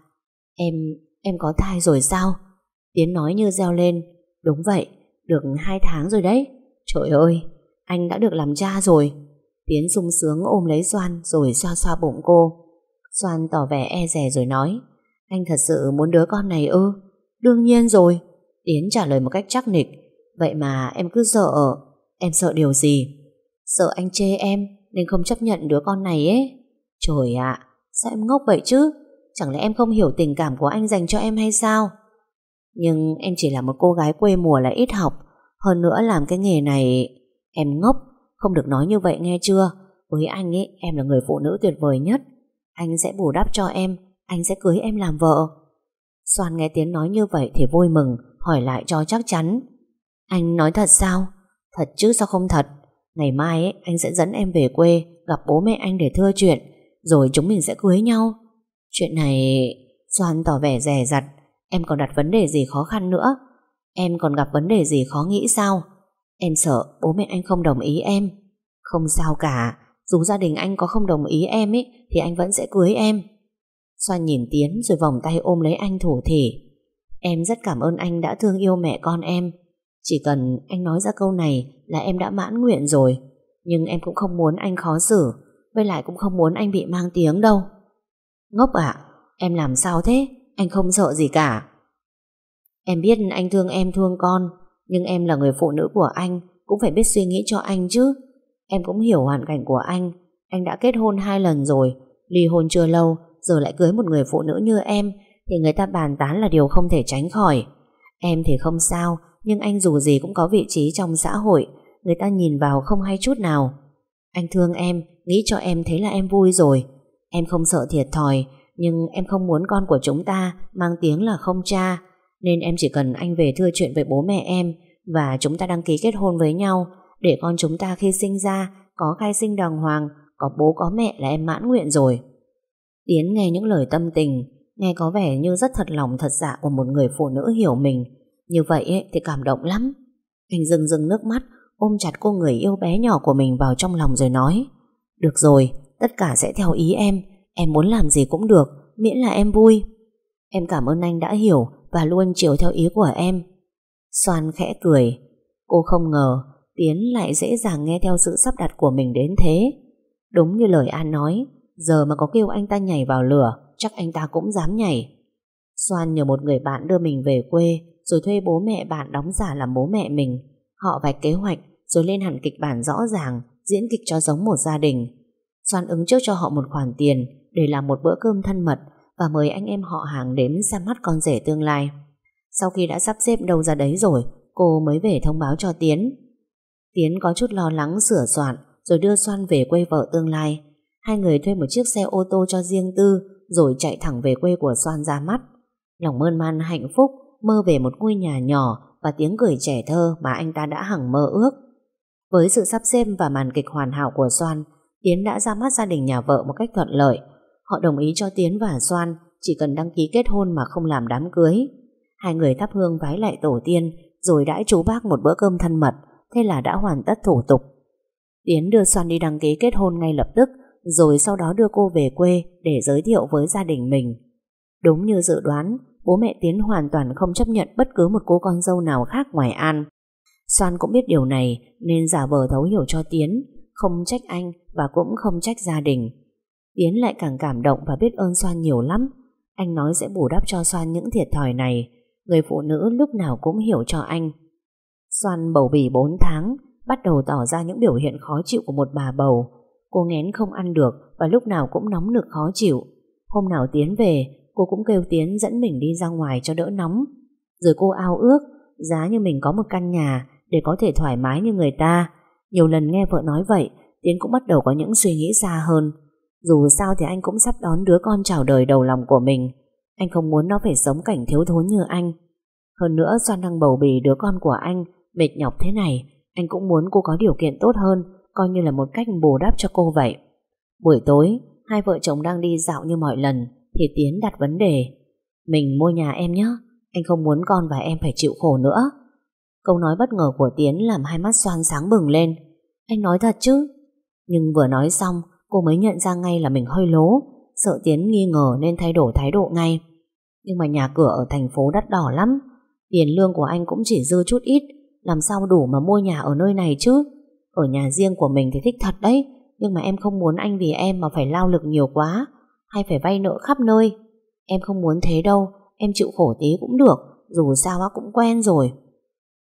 Em, em có thai rồi sao? Tiến nói như reo lên. Đúng vậy, được hai tháng rồi đấy. Trời ơi, anh đã được làm cha rồi. Tiến sung sướng ôm lấy Xoan rồi xoa xoa bụng cô. Soan tỏ vẻ e rè rồi nói Anh thật sự muốn đứa con này ư? Đương nhiên rồi. Yến trả lời một cách chắc nịch. Vậy mà em cứ sợ. Em sợ điều gì? Sợ anh chê em nên không chấp nhận đứa con này ấy. Trời ạ, sao em ngốc vậy chứ? Chẳng lẽ em không hiểu tình cảm của anh dành cho em hay sao? Nhưng em chỉ là một cô gái quê mùa lại ít học Hơn nữa làm cái nghề này Em ngốc Không được nói như vậy nghe chưa Với anh ấy em là người phụ nữ tuyệt vời nhất anh sẽ bù đắp cho em Anh sẽ cưới em làm vợ. Soan nghe Tiến nói như vậy thì vui mừng Hỏi lại cho chắc chắn. Anh nói thật sao? Thật chứ sao không thật? Ngày mai ấy, anh sẽ dẫn em về quê Gặp bố mẹ anh để thưa chuyện Rồi chúng mình sẽ cưới nhau. Chuyện này Soan tỏ vẻ rẻ rặt Em còn đặt vấn đề gì khó khăn nữa? Em còn gặp vấn đề gì khó nghĩ sao? Em sợ bố mẹ anh không đồng ý em. Không sao cả dù gia đình anh có không đồng ý em ấy Thì anh vẫn sẽ cưới em. Xoan nhìn Tiến rồi vòng tay ôm lấy anh thủ thỉ. Em rất cảm ơn anh đã thương yêu mẹ con em. Chỉ cần anh nói ra câu này Là em đã mãn nguyện rồi. Nhưng em cũng không muốn anh khó xử, Với lại cũng không muốn anh bị mang tiếng đâu. Ngốc ạ, Em làm sao thế? Anh không sợ gì cả. Em biết anh thương em thương con, Nhưng em là người phụ nữ của anh, Cũng phải biết suy nghĩ cho anh chứ. Em cũng hiểu hoàn cảnh của anh. Anh đã kết hôn hai lần rồi. Ly hôn chưa lâu, Giờ lại cưới một người phụ nữ như em, Thì người ta bàn tán là điều không thể tránh khỏi. Em thì không sao, Nhưng anh dù gì cũng có vị trí trong xã hội. Người ta nhìn vào không hay chút nào. Anh thương em, Nghĩ cho em thấy là em vui rồi. Em không sợ thiệt thòi, Nhưng em không muốn con của chúng ta Mang tiếng là không cha. Nên em chỉ cần anh về thưa chuyện với bố mẹ em Và chúng ta đăng ký kết hôn với nhau. Để con chúng ta khi sinh ra Có khai sinh đàng hoàng Có bố có mẹ là em mãn nguyện rồi. Tiến nghe những lời tâm tình Nghe có vẻ như rất thật lòng thật dạ Của một người phụ nữ hiểu mình. Như vậy ấy, thì cảm động lắm. Anh dừng dừng nước mắt Ôm chặt cô người yêu bé nhỏ của mình vào trong lòng rồi nói Được rồi Tất cả sẽ theo ý em. Em muốn làm gì cũng được Miễn là em vui. Em cảm ơn anh đã hiểu Và luôn chiều theo ý của em. Soan khẽ cười Cô không ngờ Tiến lại dễ dàng nghe theo sự sắp đặt của mình đến thế. Đúng như lời An nói, Giờ mà có kêu anh ta nhảy vào lửa, Chắc anh ta cũng dám nhảy. Soan nhờ một người bạn đưa mình về quê, Rồi thuê bố mẹ bạn đóng giả làm bố mẹ mình. Họ vạch kế hoạch, Rồi lên hẳn kịch bản rõ ràng, Diễn kịch cho giống một gia đình. Soan ứng trước cho họ một khoản tiền Để làm một bữa cơm thân mật Và mời anh em họ hàng đến xem mắt con rể tương lai. Sau khi đã sắp xếp đâu ra đấy rồi, Cô mới về thông báo cho Tiến. Tiến có chút lo lắng sửa soạn, Rồi đưa Soan về quê vợ tương lai. Hai người thuê một chiếc xe ô tô cho riêng tư, Rồi chạy thẳng về quê của Soan ra mắt. Lòng mơn man hạnh phúc, Mơ về một ngôi nhà nhỏ Và tiếng cười trẻ thơ mà anh ta đã hằng mơ ước. Với sự sắp xếp và màn kịch hoàn hảo của Soan, Tiến đã ra mắt gia đình nhà vợ một cách thuận lợi. Họ đồng ý cho Tiến và Soan Chỉ cần đăng ký kết hôn mà không làm đám cưới. Hai người thắp hương vái lại tổ tiên, Rồi đãi chú bác một bữa cơm thân mật. Thế là đã hoàn tất thủ tục Tiến đưa Soan đi đăng ký kết hôn ngay lập tức rồi sau đó đưa cô về quê để giới thiệu với gia đình mình. Đúng như dự đoán, bố mẹ Tiến hoàn toàn không chấp nhận bất cứ một cô con dâu nào khác ngoài An. Soan cũng biết điều này nên giả vờ thấu hiểu cho Tiến, không trách anh và cũng không trách gia đình. Tiến lại càng cảm động và biết ơn Soan nhiều lắm. Anh nói sẽ bù đắp cho Soan những thiệt thòi này. Người phụ nữ lúc nào cũng hiểu cho anh. Soan bầu bì 4 tháng, bắt đầu tỏ ra những biểu hiện khó chịu của một bà bầu. Cô ngén không ăn được và lúc nào cũng nóng nực khó chịu. Hôm nào Tiến về, cô cũng kêu Tiến dẫn mình đi ra ngoài cho đỡ nóng. Rồi cô ao ước, giá như mình có một căn nhà để có thể thoải mái như người ta. Nhiều lần nghe vợ nói vậy, Tiến cũng bắt đầu có những suy nghĩ xa hơn. Dù sao thì anh cũng sắp đón đứa con chào đời đầu lòng của mình. Anh không muốn nó phải sống cảnh thiếu thốn như anh. Hơn nữa Soan đang bầu bì đứa con của anh mệt nhọc thế này, anh cũng muốn cô có điều kiện tốt hơn coi như là một cách bù đắp cho cô vậy. Buổi tối, hai vợ chồng đang đi dạo như mọi lần, thì Tiến đặt vấn đề. Mình mua nhà em nhé, anh không muốn con và em phải chịu khổ nữa. Câu nói bất ngờ của Tiến làm hai mắt xoan sáng bừng lên. Anh nói thật chứ? Nhưng vừa nói xong, cô mới nhận ra ngay là mình hơi lố, sợ Tiến nghi ngờ nên thay đổi thái độ ngay. Nhưng mà nhà cửa ở thành phố đắt đỏ lắm, tiền lương của anh cũng chỉ dư chút ít, làm sao đủ mà mua nhà ở nơi này chứ? Ở nhà riêng của mình thì thích thật đấy, Nhưng mà em không muốn anh vì em mà phải lao lực nhiều quá, Hay phải vay nợ khắp nơi. Em không muốn thế đâu, Em chịu khổ tí cũng được, Dù sao cũng quen rồi.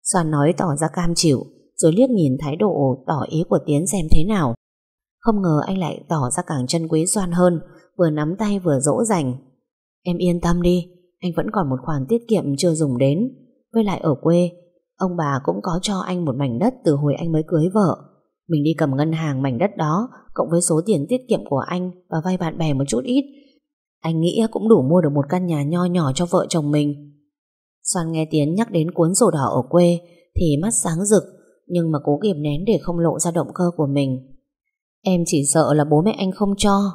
Soan nói tỏ ra cam chịu, Rồi liếc nhìn thái độ tỏ ý của Tiến xem thế nào. Không ngờ anh lại tỏ ra càng chân quý Soan hơn, Vừa nắm tay vừa dỗ dành. Em yên tâm đi, Anh vẫn còn một khoản tiết kiệm chưa dùng đến. Với lại ở quê Ông bà cũng có cho anh một mảnh đất từ hồi anh mới cưới vợ. Mình đi cầm ngân hàng mảnh đất đó, Cộng với số tiền tiết kiệm của anh Và vay bạn bè một chút ít. Anh nghĩ cũng đủ mua được một căn nhà nho nhỏ cho vợ chồng mình. Soan nghe Tiến nhắc đến cuốn sổ đỏ ở quê Thì mắt sáng rực, Nhưng mà cố kiềm nén để không lộ ra động cơ của mình. Em chỉ sợ là bố mẹ anh không cho.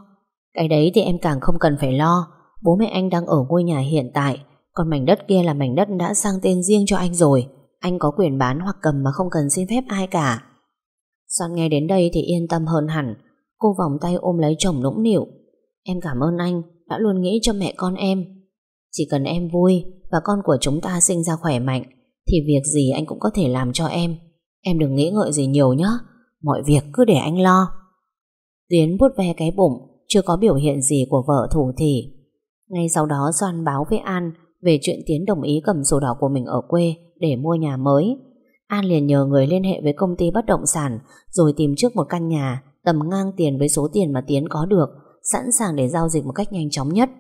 Cái đấy thì em càng không cần phải lo. Bố mẹ anh đang ở ngôi nhà hiện tại, Còn mảnh đất kia là mảnh đất đã sang tên riêng cho anh rồi. Anh có quyền bán hoặc cầm mà không cần xin phép ai cả. Son nghe đến đây thì yên tâm hơn hẳn. Cô vòng tay ôm lấy chồng nũng nịu. Em cảm ơn anh, Đã luôn nghĩ cho mẹ con em. Chỉ cần em vui Và con của chúng ta sinh ra khỏe mạnh, Thì việc gì anh cũng có thể làm cho em. Em đừng nghĩ ngợi gì nhiều nhé. Mọi việc cứ để anh lo. Tiến bút ve cái bụng, Chưa có biểu hiện gì của vợ thủ thị Ngay sau đó Doan báo với An về chuyện Tiến đồng ý cầm sổ đỏ của mình ở quê Để mua nhà mới. An liền nhờ người liên hệ với công ty bất động sản Rồi tìm trước một căn nhà Tầm ngang tiền với số tiền mà Tiến có được Sẵn sàng để giao dịch một cách nhanh chóng nhất.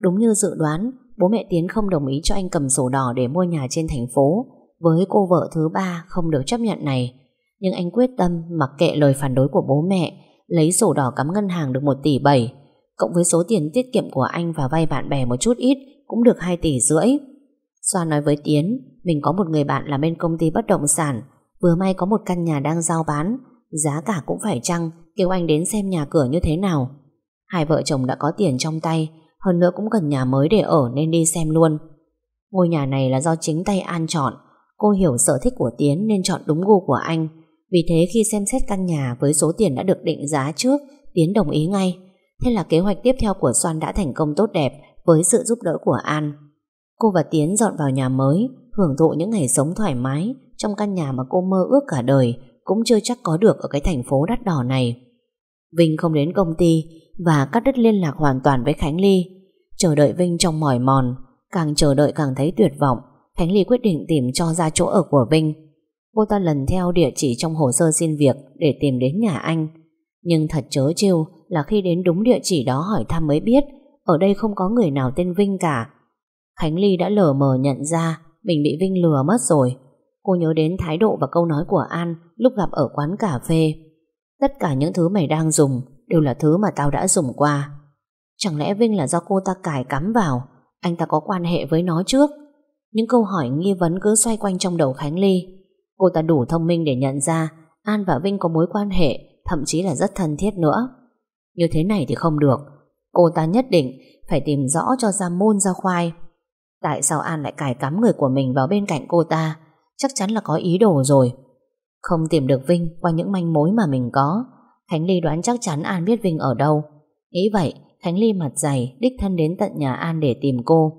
Đúng như dự đoán Bố mẹ Tiến không đồng ý cho anh cầm sổ đỏ Để mua nhà trên thành phố Với cô vợ thứ ba không được chấp nhận này. Nhưng anh quyết tâm mặc kệ lời phản đối của bố mẹ lấy sổ đỏ cắm ngân hàng được 1 tỷ 7, cộng với số tiền tiết kiệm của anh và vay bạn bè một chút ít cũng được 2 tỷ rưỡi. Xoa nói với Tiến, mình có một người bạn làm bên công ty bất động sản, vừa may có một căn nhà đang giao bán, giá cả cũng phải chăng, kêu anh đến xem nhà cửa như thế nào. Hai vợ chồng đã có tiền trong tay, hơn nữa cũng cần nhà mới để ở nên đi xem luôn. Ngôi nhà này là do chính tay An chọn, cô hiểu sở thích của Tiến nên chọn đúng gu của anh, vì thế khi xem xét căn nhà với số tiền đã được định giá trước, Tiến đồng ý ngay. Thế là kế hoạch tiếp theo của Soan đã thành công tốt đẹp với sự giúp đỡ của An. Cô và Tiến dọn vào nhà mới, hưởng thụ những ngày sống thoải mái trong căn nhà mà cô mơ ước cả đời cũng chưa chắc có được ở cái thành phố đắt đỏ này. Vinh không đến công ty và cắt đứt liên lạc hoàn toàn với Khánh Ly. Chờ đợi Vinh trong mỏi mòn, càng chờ đợi càng thấy tuyệt vọng. Khánh Ly quyết định tìm cho ra chỗ ở của Vinh. Cô ta lần theo địa chỉ trong hồ sơ xin việc để tìm đến nhà anh. Nhưng thật chớ trêu là khi đến đúng địa chỉ đó hỏi thăm mới biết ở đây không có người nào tên Vinh cả. Khánh Ly đã lờ mờ nhận ra mình bị Vinh lừa mất rồi. Cô nhớ đến thái độ và câu nói của An lúc gặp ở quán cà phê. Tất cả những thứ mày đang dùng đều là thứ mà tao đã dùng qua. Chẳng lẽ Vinh là do cô ta cài cắm vào anh ta có quan hệ với nó trước? Những câu hỏi nghi vấn cứ xoay quanh trong đầu Khánh Ly. Cô ta đủ thông minh để nhận ra An và Vinh có mối quan hệ, Thậm chí là rất thân thiết nữa Như thế này thì không được Cô ta nhất định phải tìm rõ cho ra môn ra khoai. Tại sao An lại cài cắm người của mình vào bên cạnh cô ta? Chắc chắn là có ý đồ rồi. Không tìm được Vinh qua những manh mối mà mình có. Khánh Ly đoán chắc chắn An biết Vinh ở đâu. Nghĩ vậy Khánh Ly mặt dày Đích thân đến tận nhà An để tìm cô.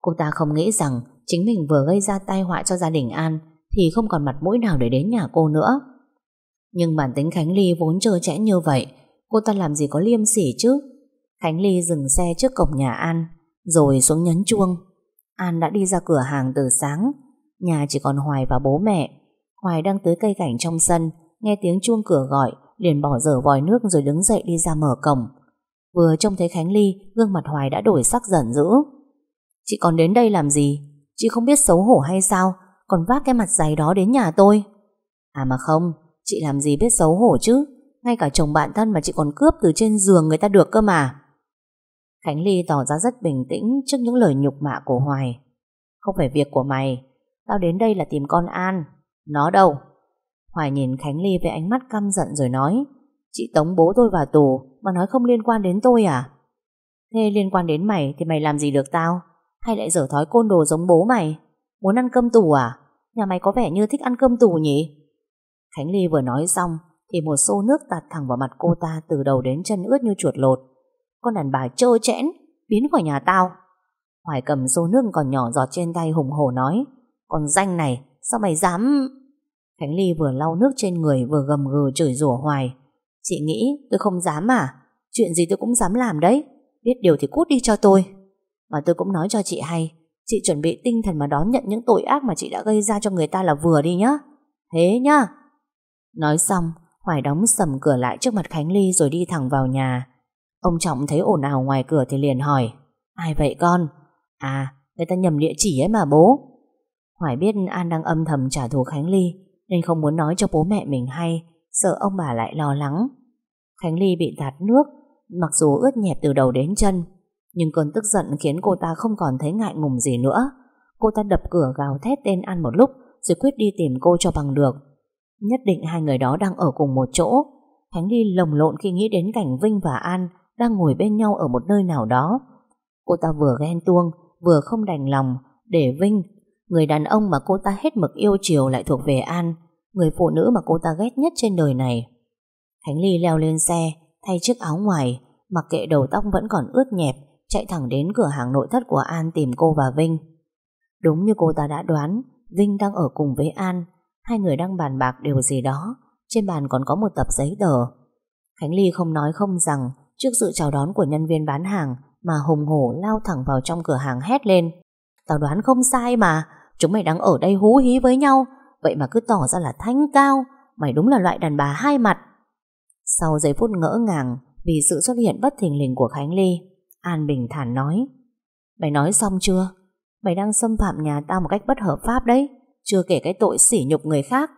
Cô ta không nghĩ rằng Chính mình vừa gây ra tai họa cho gia đình An thì không còn mặt mũi nào để đến nhà cô nữa. Nhưng bản tính Khánh Ly vốn trơ trẽn như vậy, cô ta làm gì có liêm sỉ chứ? Khánh Ly dừng xe trước cổng nhà An, rồi xuống nhấn chuông. An đã đi ra cửa hàng từ sáng, nhà chỉ còn Hoài và bố mẹ. Hoài đang tới cây cảnh trong sân, nghe tiếng chuông cửa gọi, liền bỏ dở vòi nước rồi đứng dậy đi ra mở cổng. Vừa trông thấy Khánh Ly, gương mặt Hoài đã đổi sắc giận dữ. Chị còn đến đây làm gì? Chị không biết xấu hổ hay sao? Còn vác cái mặt dày đó đến nhà tôi À mà không Chị làm gì biết xấu hổ chứ Ngay cả chồng bạn thân mà chị còn cướp từ trên giường người ta được cơ mà Khánh Ly tỏ ra rất bình tĩnh Trước những lời nhục mạ của Hoài Không phải việc của mày, Tao đến đây là tìm con An Nó đâu Hoài nhìn Khánh Ly với ánh mắt căm giận rồi nói, Chị tống bố tôi vào tù Mà nói không liên quan đến tôi à Thế liên quan đến mày Thì mày làm gì được tao Hay lại dở thói côn đồ giống bố mày Muốn ăn cơm tù à? Nhà mày có vẻ như thích ăn cơm tù nhỉ? Khánh Ly vừa nói xong thì một xô nước tạt thẳng vào mặt cô ta từ đầu đến chân ướt như chuột lột. Con đàn bà trơ chẽn, biến khỏi nhà tao. Hoài cầm xô nước còn nhỏ giọt trên tay hùng hổ nói Còn danh này, sao mày dám... Khánh Ly vừa lau nước trên người vừa gầm gừ chửi rủa Hoài. Chị nghĩ tôi không dám à? Chuyện gì tôi cũng dám làm đấy. Biết điều thì cút đi cho tôi. Mà tôi cũng nói cho chị hay, Chị chuẩn bị tinh thần mà đón nhận những tội ác mà chị đã gây ra cho người ta là vừa đi nhá. Thế nhá. Nói xong, Hoài đóng sầm cửa lại trước mặt Khánh Ly rồi đi thẳng vào nhà. Ông Trọng thấy ồn ào ngoài cửa thì liền hỏi. Ai vậy con? À, người ta nhầm địa chỉ ấy mà bố. Hoài biết An đang âm thầm trả thù Khánh Ly nên không muốn nói cho bố mẹ mình hay, sợ ông bà lại lo lắng. Khánh Ly bị tạt nước, mặc dù ướt nhẹp từ đầu đến chân, nhưng cơn tức giận khiến cô ta không còn thấy ngại ngùng gì nữa. Cô ta đập cửa gào thét tên An một lúc rồi quyết đi tìm cô cho bằng được. Nhất định hai người đó đang ở cùng một chỗ. Khánh Ly lồng lộn khi nghĩ đến cảnh Vinh và An đang ngồi bên nhau ở một nơi nào đó. Cô ta vừa ghen tuông, vừa không đành lòng để Vinh, người đàn ông mà cô ta hết mực yêu chiều lại thuộc về An, người phụ nữ mà cô ta ghét nhất trên đời này. Khánh Ly leo lên xe, thay chiếc áo ngoài, mặc kệ đầu tóc vẫn còn ướt nhẹp, chạy thẳng đến cửa hàng nội thất của An tìm cô và Vinh. Đúng như cô ta đã đoán, Vinh đang ở cùng với An, hai người đang bàn bạc điều gì đó, trên bàn còn có một tập giấy tờ. Khánh Ly không nói không rằng, trước sự chào đón của nhân viên bán hàng mà hùng hổ lao thẳng vào trong cửa hàng hét lên. Tao đoán không sai mà, chúng mày đang ở đây hú hí với nhau, vậy mà cứ tỏ ra là thanh cao, mày đúng là loại đàn bà hai mặt. Sau giây phút ngỡ ngàng vì sự xuất hiện bất thình lình của Khánh Ly, An bình thản nói Mày nói xong chưa? Mày đang xâm phạm nhà tao một cách bất hợp pháp đấy Chưa kể cái tội sỉ nhục người khác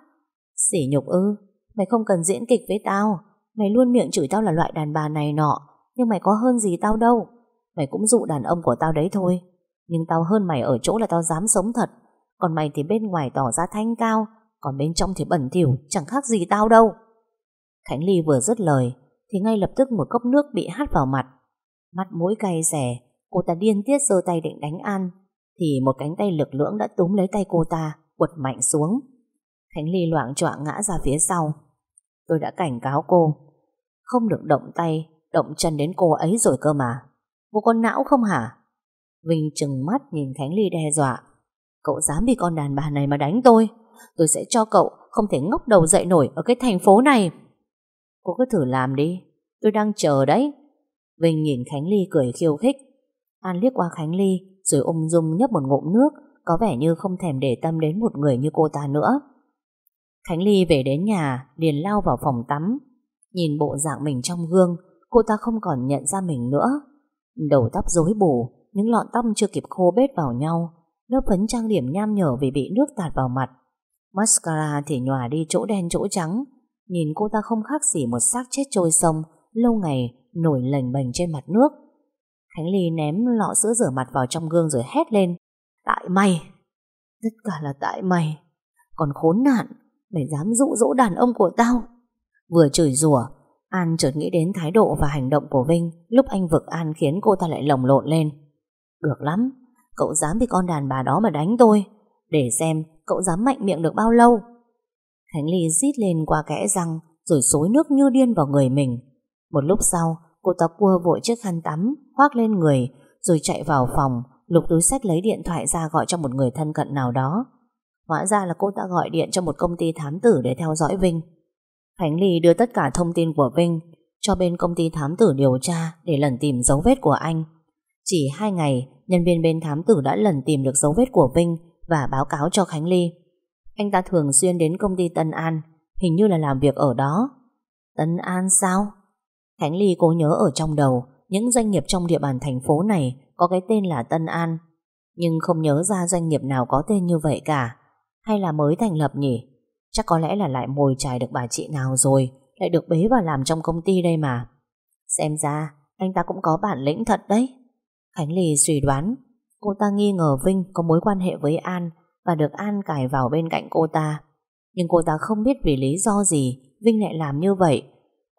Sỉ nhục ư Mày không cần diễn kịch với tao Mày luôn miệng chửi tao là loại đàn bà này nọ, Nhưng mày có hơn gì tao đâu. Mày cũng dụ đàn ông của tao đấy thôi, Nhưng tao hơn mày ở chỗ là tao dám sống thật. Còn mày thì bên ngoài tỏ ra thanh cao, Còn bên trong thì bẩn thỉu, Chẳng khác gì tao đâu. Khánh Ly vừa dứt lời, Thì ngay lập tức một cốc nước bị hát vào mặt. Mắt mũi cay rẻ Cô ta điên tiết giơ tay định đánh An, Thì một cánh tay lực lưỡng đã túm lấy tay cô ta, Quật mạnh xuống. Khánh Ly loạn choạng ngã ra phía sau. Tôi đã cảnh cáo cô không được động tay, Động chân đến cô ấy rồi cơ mà. Cô con não không hả? Vinh trừng mắt nhìn Khánh Ly đe dọa. Cậu dám bị con đàn bà này mà đánh tôi. Tôi sẽ cho cậu Không thể ngóc đầu dậy nổi ở cái thành phố này. Cô cứ thử làm đi. Tôi đang chờ đấy. Vinh nhìn Khánh Ly cười khiêu khích. An liếc qua Khánh Ly, Rồi ung dung nhấp một ngụm nước, Có vẻ như không thèm để tâm đến một người như cô ta nữa. Khánh Ly về đến nhà, liền lao vào phòng tắm. Nhìn bộ dạng mình trong gương, Cô ta không còn nhận ra mình nữa Đầu tóc rối bù, Những lọn tóc chưa kịp khô bết vào nhau, Lớp phấn trang điểm nham nhở vì bị nước tạt vào mặt Mascara thì nhòa đi chỗ đen chỗ trắng Nhìn cô ta không khác gì một xác chết trôi sông, Lâu ngày nổi lềnh bềnh trên mặt nước. Khánh Ly ném lọ sữa rửa mặt vào trong gương rồi hét lên. Tại mày! Tất cả là tại mày! Còn khốn nạn! Mày dám dụ dỗ đàn ông của tao! Vừa chửi rủa An chợt nghĩ đến thái độ và hành động của Vinh lúc anh vực An khiến cô ta lại lồng lộn lên. Được lắm, cậu dám bị con đàn bà đó mà đánh tôi. Để xem cậu dám mạnh miệng được bao lâu. Khánh Ly rít lên qua kẽ răng rồi xối nước như điên vào người mình. Một lúc sau, cô ta cua vội chiếc khăn tắm, khoác lên người, rồi chạy vào phòng, lục túi sách lấy điện thoại ra gọi cho một người thân cận nào đó. Hóa ra là cô ta gọi điện cho một công ty thám tử để theo dõi Vinh. Khánh Ly đưa tất cả thông tin của Vinh cho bên công ty thám tử điều tra để lần tìm dấu vết của anh. Chỉ hai ngày, nhân viên bên thám tử đã lần tìm được dấu vết của Vinh và báo cáo cho Khánh Ly. Anh ta thường xuyên đến công ty Tân An, hình như là làm việc ở đó. Tân An sao? Khánh Ly cố nhớ ở trong đầu những doanh nghiệp trong địa bàn thành phố này có cái tên là Tân An, nhưng không nhớ ra doanh nghiệp nào có tên như vậy cả. Hay là mới thành lập nhỉ? Chắc có lẽ là lại mồi chài được bà chị nào rồi, lại được bế vào làm trong công ty đây mà. Xem ra, anh ta cũng có bản lĩnh thật đấy. Khánh lì suy đoán, cô ta nghi ngờ Vinh có mối quan hệ với An và được An cài vào bên cạnh cô ta. Nhưng cô ta không biết vì lý do gì Vinh lại làm như vậy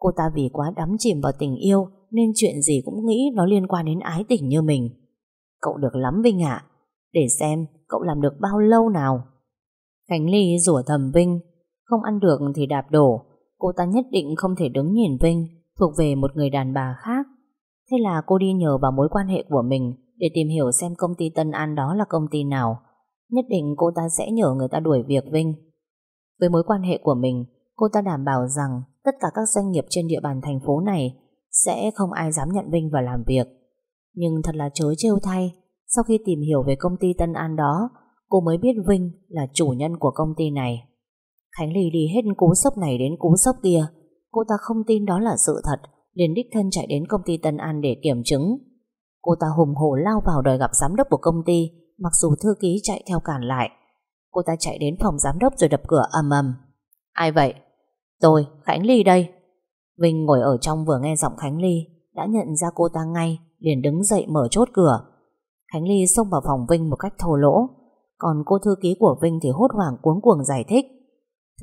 Cô ta vì quá đắm chìm vào tình yêu nên chuyện gì cũng nghĩ nó liên quan đến ái tình như mình. Cậu được lắm Vinh ạ. Để xem cậu làm được bao lâu nào. Khánh Ly rủa thầm Vinh. Không ăn được thì đạp đổ. Cô ta nhất định không thể đứng nhìn Vinh thuộc về một người đàn bà khác. Thế là cô đi nhờ vào mối quan hệ của mình để tìm hiểu xem công ty Tân An đó là công ty nào. Nhất định cô ta sẽ nhờ người ta đuổi việc Vinh. Với mối quan hệ của mình, cô ta đảm bảo rằng tất cả các doanh nghiệp trên địa bàn thành phố này sẽ không ai dám nhận Vinh vào làm việc. Nhưng thật là chối trêu thay, sau khi tìm hiểu về công ty Tân An đó, cô mới biết Vinh là chủ nhân của công ty này. Khánh Ly đi hết cú sốc này đến cú sốc kia, cô ta không tin đó là sự thật, liền đích thân chạy đến công ty Tân An để kiểm chứng. Cô ta hùng hổ lao vào đòi gặp giám đốc của công ty Mặc dù thư ký chạy theo cản lại Cô ta chạy đến phòng giám đốc rồi đập cửa ầm ầm Ai vậy? Tôi, Khánh Ly đây Vinh ngồi ở trong vừa nghe giọng Khánh Ly Đã nhận ra cô ta ngay Liền đứng dậy mở chốt cửa Khánh Ly xông vào phòng Vinh một cách thô lỗ còn cô thư ký của Vinh thì hốt hoảng cuống cuồng giải thích.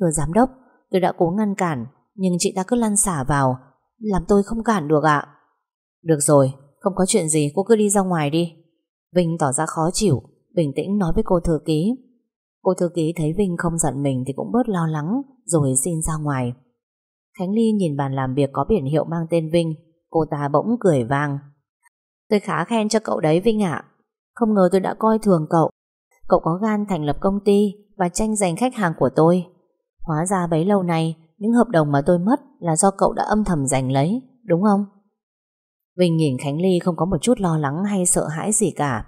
Thưa giám đốc Tôi đã cố ngăn cản Nhưng chị ta cứ lăn xả vào Làm tôi không cản được ạ. Được rồi, không có chuyện gì cô cứ đi ra ngoài đi. Vinh tỏ ra khó chịu Bình tĩnh nói với cô thư ký. Cô thư ký thấy Vinh không giận mình Thì cũng bớt lo lắng Rồi xin ra ngoài. Khánh Ly nhìn bàn làm việc có biển hiệu mang tên Vinh Cô ta bỗng cười vang. Tôi khá khen cho cậu đấy Vinh ạ. Không ngờ tôi đã coi thường cậu. Cậu có gan thành lập công ty Và tranh giành khách hàng của tôi. Hóa ra bấy lâu nay, Những hợp đồng mà tôi mất Là do cậu đã âm thầm giành lấy, Đúng không? Vinh nhìn Khánh Ly không có một chút lo lắng hay sợ hãi gì cả.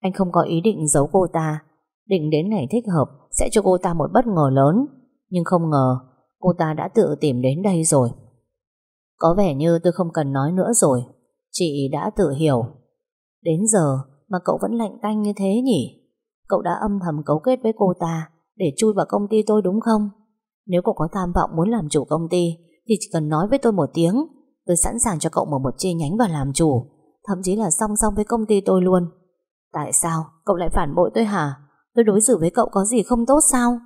Anh không có ý định giấu cô ta, Định đến ngày thích hợp Sẽ cho cô ta một bất ngờ lớn. Nhưng không ngờ, Cô ta đã tự tìm đến đây rồi. Có vẻ như tôi không cần nói nữa rồi, Chị đã tự hiểu. Đến giờ mà cậu vẫn lạnh tanh như thế nhỉ? Cậu đã âm thầm cấu kết với cô ta Để chui vào công ty tôi đúng không? Nếu cậu có tham vọng muốn làm chủ công ty, Thì chỉ cần nói với tôi một tiếng. Tôi sẵn sàng cho cậu mở một chi nhánh và làm chủ. Thậm chí là song song với công ty tôi luôn. Tại sao? Cậu lại phản bội tôi hả? Tôi đối xử với cậu có gì không tốt sao?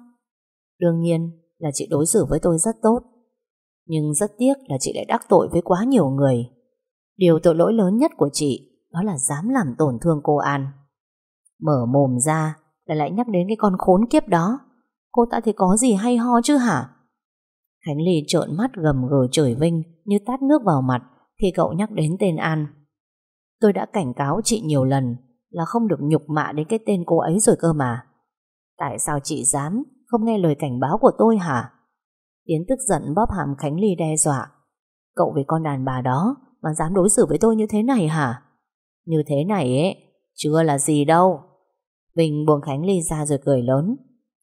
Đương nhiên là chị đối xử với tôi rất tốt. Nhưng rất tiếc là chị lại đắc tội với quá nhiều người. Điều tội lỗi lớn nhất của chị Đó là dám làm tổn thương cô An. Mở mồm ra Là lại nhắc đến cái con khốn kiếp đó. Cô ta thì có gì hay ho chứ hả? Khánh Ly trợn mắt gầm gừ chửi Vinh Như tát nước vào mặt, thì cậu nhắc đến tên An. Tôi đã cảnh cáo chị nhiều lần Là không được nhục mạ đến cái tên cô ấy rồi cơ mà. Tại sao chị dám Không nghe lời cảnh báo của tôi hả? Tiến tức giận bóp hàm Khánh Ly đe dọa. Cậu với con đàn bà đó Mà dám đối xử với tôi như thế này hả? Như thế này ấy, Chưa là gì đâu. Vinh buông Khánh Ly ra rồi cười lớn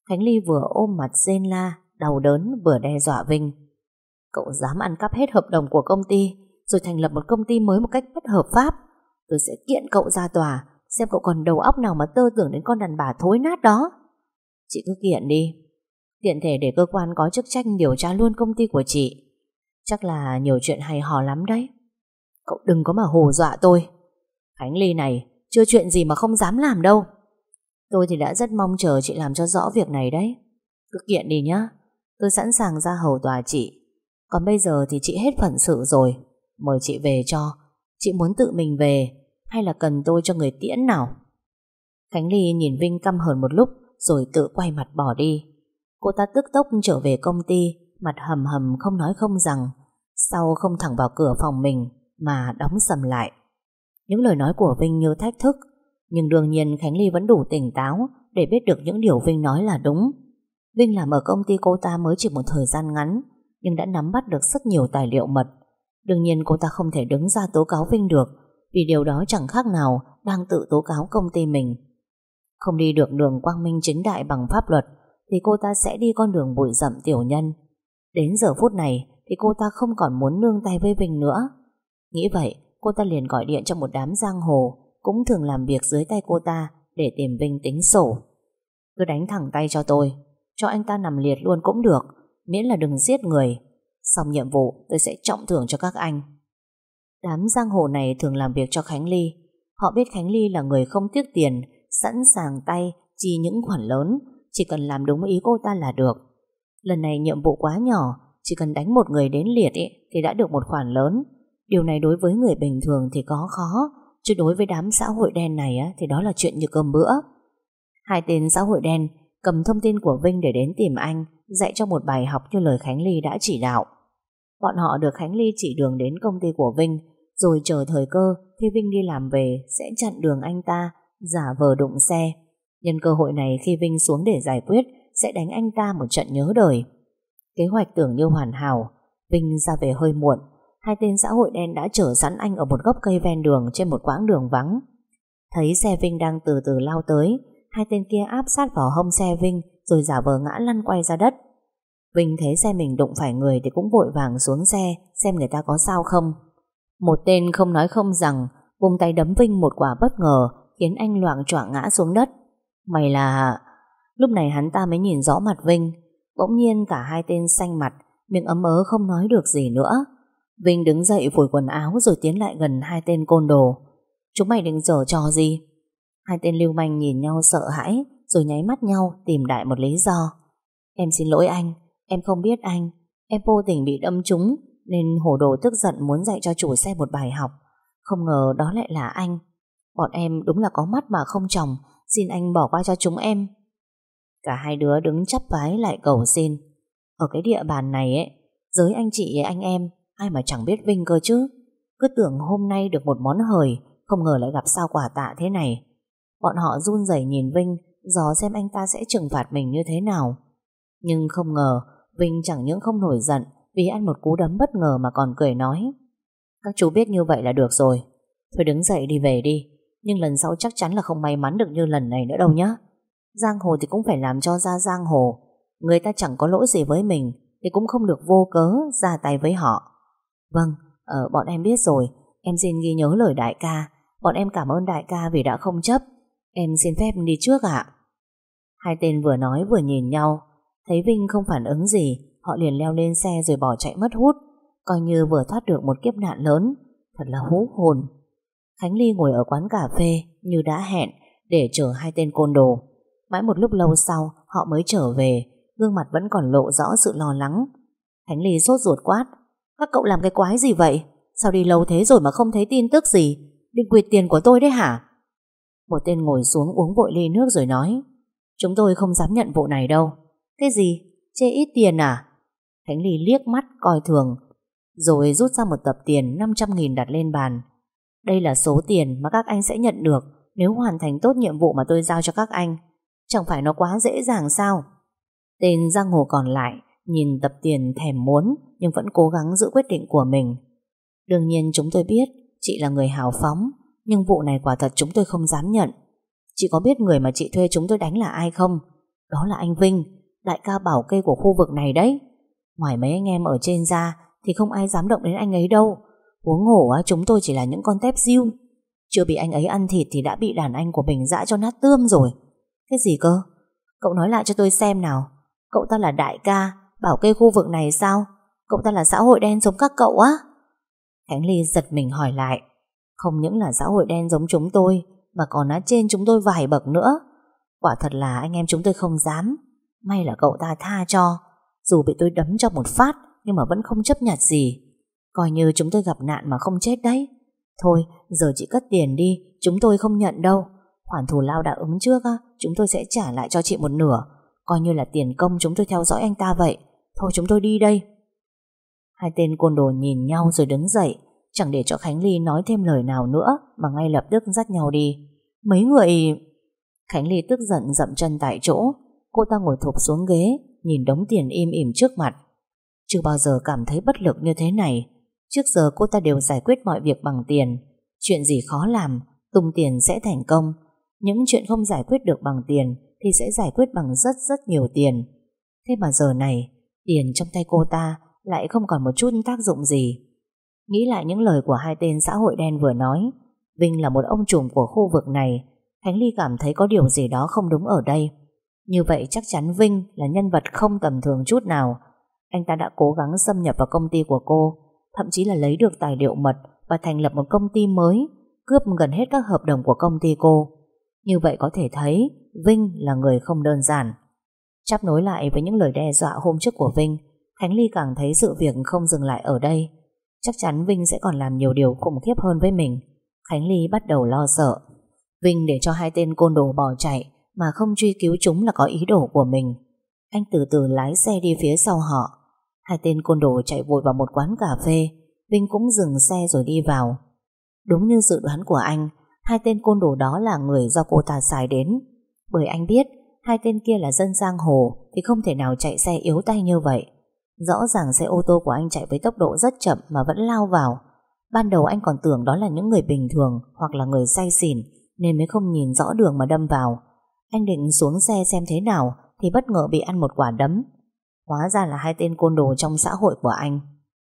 Khánh Ly vừa ôm mặt rên la, đau đớn vừa đe dọa Vinh. Cậu dám ăn cắp hết hợp đồng của công ty, rồi thành lập một công ty mới một cách bất hợp pháp. Tôi sẽ kiện cậu ra tòa, xem cậu còn đầu óc nào mà tơ tưởng đến con đàn bà thối nát đó. Chị cứ kiện đi. Tiện thể để cơ quan có chức trách điều tra luôn công ty của chị. Chắc là nhiều chuyện hay hò lắm đấy. Cậu đừng có mà hù dọa tôi. Khánh Ly này, chưa chuyện gì mà không dám làm đâu. Tôi thì đã rất mong chờ chị làm cho rõ việc này đấy. Cứ kiện đi nhá. Tôi sẵn sàng ra hầu tòa chị. Còn bây giờ thì chị hết phận sự rồi. Mời chị về cho. Chị muốn tự mình về, Hay là cần tôi cho người tiễn nào? Khánh Ly nhìn Vinh căm hờn một lúc, Rồi tự quay mặt bỏ đi. Cô ta tức tốc trở về công ty, Mặt hầm hầm không nói không rằng, Sau không thẳng vào cửa phòng mình Mà đóng sầm lại. Những lời nói của Vinh như thách thức nhưng đương nhiên Khánh Ly vẫn đủ tỉnh táo Để biết được những điều Vinh nói là đúng Vinh làm ở công ty cô ta mới chỉ một thời gian ngắn nhưng đã nắm bắt được rất nhiều tài liệu mật. Đương nhiên cô ta không thể đứng ra tố cáo Vinh được vì điều đó chẳng khác nào đang tự tố cáo công ty mình. Không đi được đường quang minh chính đại bằng pháp luật thì cô ta sẽ đi con đường bụi rậm tiểu nhân. Đến giờ phút này thì cô ta không còn muốn nương tay với Vinh nữa. Nghĩ vậy, cô ta liền gọi điện cho một đám giang hồ cũng thường làm việc dưới tay cô ta để tìm Vinh tính sổ. Cứ đánh thẳng tay cho tôi, cho anh ta nằm liệt luôn cũng được Miễn là đừng giết người. Xong nhiệm vụ tôi sẽ trọng thưởng cho các anh. Đám giang hồ này thường làm việc cho Khánh Ly. Họ biết Khánh Ly là người không tiếc tiền Sẵn sàng tay Chi những khoản lớn Chỉ cần làm đúng ý cô ta là được. Lần này nhiệm vụ quá nhỏ Chỉ cần đánh một người đến liệt ý, Thì đã được một khoản lớn. Điều này đối với người bình thường thì có khó Chứ đối với đám xã hội đen này á, Thì đó là chuyện như cơm bữa Hai tên xã hội đen cầm thông tin của Vinh để đến tìm anh, dạy cho một bài học như lời Khánh Ly đã chỉ đạo. Bọn họ được Khánh Ly chỉ đường đến công ty của Vinh, rồi chờ thời cơ khi Vinh đi làm về sẽ chặn đường anh ta, giả vờ đụng xe. Nhân cơ hội này khi Vinh xuống để giải quyết, sẽ đánh anh ta một trận nhớ đời. Kế hoạch tưởng như hoàn hảo, Vinh ra về hơi muộn, hai tên xã hội đen đã chở sẵn anh ở một gốc cây ven đường trên một quãng đường vắng. Thấy xe Vinh đang từ từ lao tới, hai tên kia áp sát vào hông xe Vinh rồi giả vờ ngã lăn quay ra đất. Vinh thấy xe mình đụng phải người thì cũng vội vàng xuống xe xem người ta có sao không. Một tên không nói không rằng Vùng tay đấm Vinh một quả bất ngờ Khiến anh loạn choạng ngã xuống đất Mày là... Lúc này hắn ta mới nhìn rõ mặt Vinh Bỗng nhiên cả hai tên xanh mặt Miệng ấm ớ không nói được gì nữa Vinh đứng dậy phủi quần áo Rồi tiến lại gần hai tên côn đồ. Chúng mày định dở trò gì? Hai tên lưu manh nhìn nhau sợ hãi, Rồi nháy mắt nhau tìm đại một lý do. Em xin lỗi anh, Em không biết anh. Em vô tình bị đâm trúng, Nên hồ đồ tức giận muốn dạy cho chủ xe một bài học. Không ngờ đó lại là anh. Bọn em đúng là có mắt mà không chồng, Xin anh bỏ qua cho chúng em. Cả hai đứa đứng chắp vái lại cầu xin. Ở cái địa bàn này ấy, Giới anh chị, anh em Ai mà chẳng biết Vinh cơ chứ? Cứ tưởng hôm nay được một món hời, Không ngờ lại gặp sao quả tạ thế này. Bọn họ run rẩy nhìn Vinh, Dò xem anh ta sẽ trừng phạt mình như thế nào. Nhưng không ngờ, Vinh chẳng những không nổi giận Vì ăn một cú đấm bất ngờ mà còn cười nói, Các chú biết như vậy là được rồi. Thôi đứng dậy đi về đi, Nhưng lần sau chắc chắn là không may mắn được như lần này nữa đâu nhá. Giang hồ thì cũng phải làm cho ra giang hồ. Người ta chẳng có lỗi gì với mình Thì cũng không được vô cớ ra tay với họ. Vâng, ờ, bọn em biết rồi. Em xin ghi nhớ lời đại ca. Bọn em cảm ơn đại ca vì đã không chấp. Em xin phép đi trước ạ. Hai tên vừa nói vừa nhìn nhau. Thấy Vinh không phản ứng gì Họ liền leo lên xe rồi bỏ chạy mất hút. Coi như vừa thoát được một kiếp nạn lớn. Thật là hú hồn. Khánh Ly ngồi ở quán cà phê Như đã hẹn Để chờ hai tên côn đồ. Mãi một lúc lâu sau họ mới trở về. Gương mặt vẫn còn lộ rõ sự lo lắng. Khánh Ly sốt ruột quát. Các cậu làm cái quái gì vậy? Sao đi lâu thế rồi mà không thấy tin tức gì? Định quyệt tiền của tôi đấy hả? Một tên ngồi xuống uống vội ly nước rồi nói, Chúng tôi không dám nhận vụ này đâu. Cái gì? Chê ít tiền à? Khánh Ly liếc mắt coi thường, Rồi rút ra một tập tiền 500.000 đặt lên bàn. Đây là số tiền mà các anh sẽ nhận được Nếu hoàn thành tốt nhiệm vụ mà tôi giao cho các anh. Chẳng phải nó quá dễ dàng sao? Tên giang hồ còn lại Nhìn tập tiền thèm muốn Nhưng vẫn cố gắng giữ quyết định của mình. Đương nhiên chúng tôi biết Chị là người hào phóng Nhưng vụ này quả thật chúng tôi không dám nhận. Chị có biết người mà chị thuê chúng tôi đánh là ai không? Đó là anh Vinh Đại ca bảo kê của khu vực này đấy. Ngoài mấy anh em ở trên ra Thì không ai dám động đến anh ấy đâu. Huống hổ chúng tôi chỉ là những con tép diêu Chưa bị anh ấy ăn thịt Thì đã bị đàn anh của mình dã cho nát tươm rồi. Cái gì cơ? Cậu nói lại cho tôi xem nào. Cậu ta là đại ca, bảo kê khu vực này sao? Cậu ta là xã hội đen giống các cậu á? Khánh Ly giật mình hỏi lại. Không những là xã hội đen giống chúng tôi, mà còn á trên chúng tôi vài bậc nữa. Quả thật là anh em chúng tôi không dám. May là cậu ta tha cho. Dù bị tôi đấm cho một phát, nhưng mà vẫn không chấp nhặt gì. Coi như chúng tôi gặp nạn mà không chết đấy. Thôi, giờ chị cất tiền đi, chúng tôi không nhận đâu. Khoản thù lao đã ứng trước á, chúng tôi sẽ trả lại cho chị một nửa, coi như là tiền công chúng tôi theo dõi anh ta vậy. Thôi chúng tôi đi đây. Hai tên côn đồ nhìn nhau rồi đứng dậy, chẳng để cho Khánh Ly nói thêm lời nào nữa mà ngay lập tức dắt nhau đi. Mấy người... Khánh Ly tức giận dậm chân tại chỗ, cô ta ngồi thụp xuống ghế, nhìn đống tiền im ỉm trước mặt. Chưa bao giờ cảm thấy bất lực như thế này. Trước giờ cô ta đều giải quyết mọi việc bằng tiền. Chuyện gì khó làm, tung tiền sẽ thành công, những chuyện không giải quyết được bằng tiền thì sẽ giải quyết bằng rất rất nhiều tiền. Thế mà giờ này, tiền trong tay cô ta lại không còn một chút tác dụng gì. Nghĩ lại những lời của hai tên xã hội đen vừa nói, Vinh là một ông trùm của khu vực này, Khánh Ly cảm thấy có điều gì đó không đúng ở đây. Như vậy chắc chắn Vinh là nhân vật không tầm thường chút nào. Anh ta đã cố gắng xâm nhập vào công ty của cô, thậm chí là lấy được tài liệu mật và thành lập một công ty mới, cướp gần hết các hợp đồng của công ty cô. Như vậy có thể thấy Vinh là người không đơn giản. Chắp nối lại với những lời đe dọa hôm trước của Vinh, Khánh Ly càng thấy sự việc không dừng lại ở đây. Chắc chắn Vinh sẽ còn làm nhiều điều khủng khiếp hơn với mình. Khánh Ly bắt đầu lo sợ. Vinh để cho hai tên côn đồ bỏ chạy mà không truy cứu chúng là có ý đồ của mình. Anh từ từ lái xe đi phía sau họ. Hai tên côn đồ chạy vội vào một quán cà phê. Vinh cũng dừng xe rồi đi vào. Đúng như dự đoán của anh, hai tên côn đồ đó là người do cô ta xài đến. Bởi anh biết, hai tên kia là dân giang hồ thì không thể nào chạy xe yếu tay như vậy. Rõ ràng xe ô tô của anh chạy với tốc độ rất chậm mà vẫn lao vào. Ban đầu anh còn tưởng đó là những người bình thường hoặc là người say xỉn nên mới không nhìn rõ đường mà đâm vào. Anh định xuống xe xem thế nào thì bất ngờ bị ăn một quả đấm. Hóa ra là hai tên côn đồ trong xã hội của anh.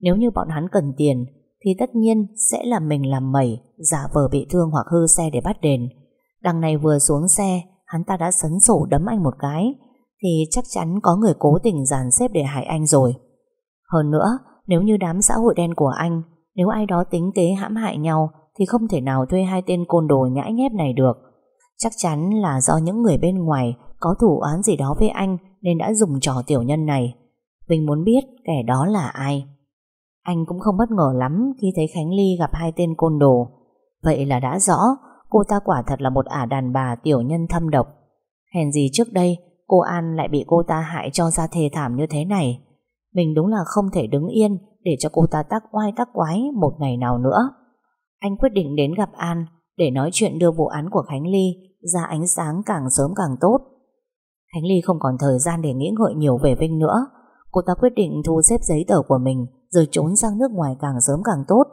Nếu như bọn hắn cần tiền thì tất nhiên sẽ là mình làm mẩy, giả vờ bị thương hoặc hư xe để bắt đền. Đằng này vừa xuống xe, hắn ta đã sấn sổ đấm anh một cái, thì chắc chắn có người cố tình dàn xếp để hại anh rồi. Hơn nữa, nếu như đám xã hội đen của anh, nếu ai đó tính kế hãm hại nhau, thì không thể nào thuê hai tên côn đồ nhãi nhép này được. Chắc chắn là do những người bên ngoài có thủ án gì đó với anh nên đã dùng trò tiểu nhân này. Vinh muốn biết kẻ đó là ai. Anh cũng không bất ngờ lắm khi thấy Khánh Ly gặp hai tên côn đồ. Vậy là đã rõ cô ta quả thật là một ả đàn bà tiểu nhân thâm độc. Hèn gì trước đây, cô An lại bị cô ta hại cho ra thề thảm như thế này. Mình đúng là không thể đứng yên để cho cô ta tác oai tác quái một ngày nào nữa. Anh quyết định đến gặp An để nói chuyện đưa vụ án của Khánh Ly ra ánh sáng càng sớm càng tốt. Khánh Ly không còn thời gian để nghĩ ngợi nhiều về Vinh nữa. Cô ta quyết định thu xếp giấy tờ của mình rồi trốn sang nước ngoài càng sớm càng tốt.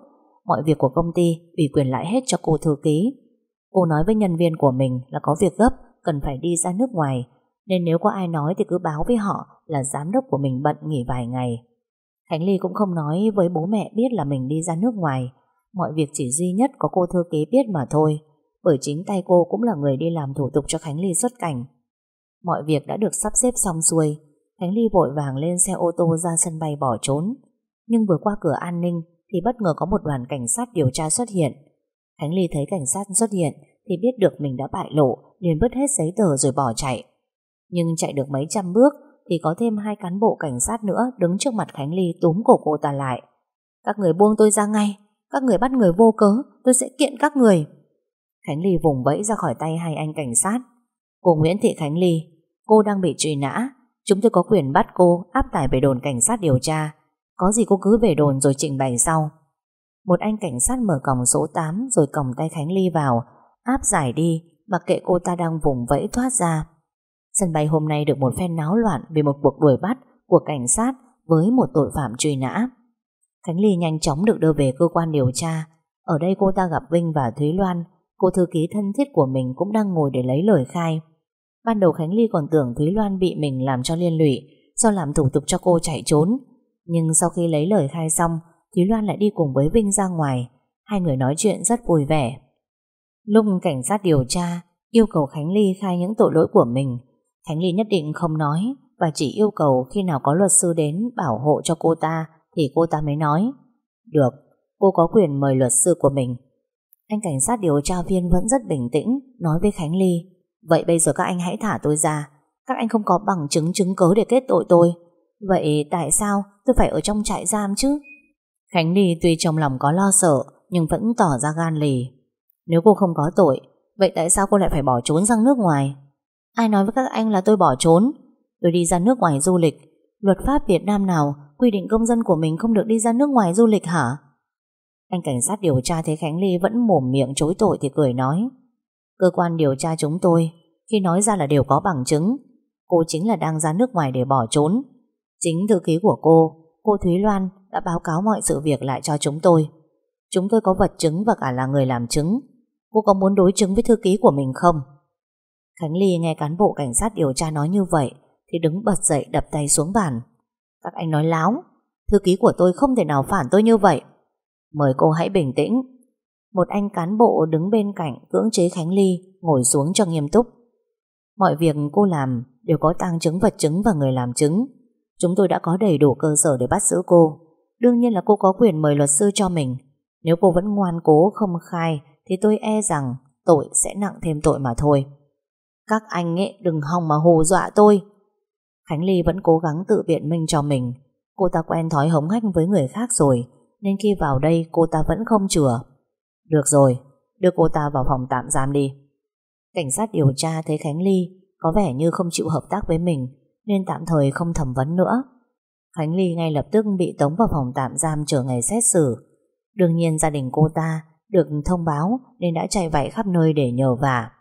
Mọi việc của công ty ủy quyền lại hết cho cô thư ký. Cô nói với nhân viên của mình là có việc gấp, cần phải đi ra nước ngoài, nên nếu có ai nói thì cứ báo với họ là giám đốc của mình bận nghỉ vài ngày. Khánh Ly cũng không nói với bố mẹ biết là mình đi ra nước ngoài, mọi việc chỉ duy nhất có cô thư ký biết mà thôi, bởi chính tay cô cũng là người đi làm thủ tục cho Khánh Ly xuất cảnh. Mọi việc đã được sắp xếp xong xuôi, Khánh Ly vội vàng lên xe ô tô ra sân bay bỏ trốn. Nhưng vừa qua cửa an ninh thì bất ngờ có một đoàn cảnh sát điều tra xuất hiện. Khánh Ly thấy cảnh sát xuất hiện thì biết được mình đã bại lộ liền vứt hết giấy tờ rồi bỏ chạy. Nhưng chạy được mấy trăm bước thì có thêm hai cán bộ cảnh sát nữa đứng trước mặt Khánh Ly túm cổ cô ta lại. Các người buông tôi ra ngay, các người bắt người vô cớ, tôi sẽ kiện các người. Khánh Ly vùng vẫy ra khỏi tay hai anh cảnh sát. Cô Nguyễn Thị Khánh Ly, cô đang bị truy nã. Chúng tôi có quyền bắt cô áp tải về đồn cảnh sát điều tra. Có gì cô cứ về đồn rồi trình bày sau. Một anh cảnh sát mở cổng số 8 rồi còng tay Khánh Ly vào, áp giải đi, mặc kệ cô ta đang vùng vẫy thoát ra. Sân bay hôm nay được một phen náo loạn vì một cuộc đuổi bắt của cảnh sát với một tội phạm truy nã. Khánh Ly nhanh chóng được đưa về cơ quan điều tra. Ở đây cô ta gặp Vinh và Thúy Loan, cô thư ký thân thiết của mình cũng đang ngồi để lấy lời khai. Ban đầu Khánh Ly còn tưởng Thúy Loan bị mình làm cho liên lụy do làm thủ tục cho cô chạy trốn. Nhưng sau khi lấy lời khai xong, Thúy Loan lại đi cùng với Vinh ra ngoài. Hai người nói chuyện rất vui vẻ. Lúc cảnh sát điều tra yêu cầu Khánh Ly khai những tội lỗi của mình, Khánh Ly nhất định không nói và chỉ yêu cầu khi nào có luật sư đến bảo hộ cho cô ta thì cô ta mới nói. Được, cô có quyền mời luật sư của mình. Anh cảnh sát điều tra viên vẫn rất bình tĩnh nói với Khánh Ly Vậy bây giờ các anh hãy thả tôi ra Các anh không có bằng chứng chứng cớ để kết tội tôi Vậy tại sao tôi phải ở trong trại giam chứ? Khánh Ly tuy trong lòng có lo sợ Nhưng vẫn tỏ ra gan lì Nếu cô không có tội Vậy tại sao cô lại phải bỏ trốn sang nước ngoài? Ai nói với các anh là tôi bỏ trốn? Tôi đi ra nước ngoài du lịch Luật pháp Việt Nam nào quy định công dân của mình không được đi ra nước ngoài du lịch hả? Anh cảnh sát điều tra thấy Khánh Ly vẫn mồm miệng chối tội thì cười nói Cơ quan điều tra chúng tôi khi nói ra là đều có bằng chứng cô chính là đang ra nước ngoài để bỏ trốn. Chính thư ký của cô, cô Thúy Loan đã báo cáo mọi sự việc lại cho chúng tôi. Chúng tôi có vật chứng và cả là người làm chứng. Cô có muốn đối chứng với thư ký của mình không? Khánh Ly nghe cán bộ cảnh sát điều tra nói như vậy thì đứng bật dậy đập tay xuống bàn. Các anh nói láo, thư ký của tôi không thể nào phản tôi như vậy. Mời cô hãy bình tĩnh. Một anh cán bộ đứng bên cạnh cưỡng chế Khánh Ly ngồi xuống cho nghiêm túc. Mọi việc cô làm đều có tăng chứng vật chứng và người làm chứng. Chúng tôi đã có đầy đủ cơ sở để bắt giữ cô. Đương nhiên là cô có quyền mời luật sư cho mình. Nếu cô vẫn ngoan cố không khai thì tôi e rằng tội sẽ nặng thêm tội mà thôi. Các anh ấy đừng hòng mà hù dọa tôi. Khánh Ly vẫn cố gắng tự biện minh cho mình. Cô ta quen thói hống hách với người khác rồi nên khi vào đây cô ta vẫn không chừa. Được rồi, đưa cô ta vào phòng tạm giam đi. Cảnh sát điều tra thấy Khánh Ly có vẻ như không chịu hợp tác với mình nên tạm thời không thẩm vấn nữa. Khánh Ly ngay lập tức bị tống vào phòng tạm giam chờ ngày xét xử. Đương nhiên gia đình cô ta được thông báo nên đã chạy vạy khắp nơi để nhờ vả.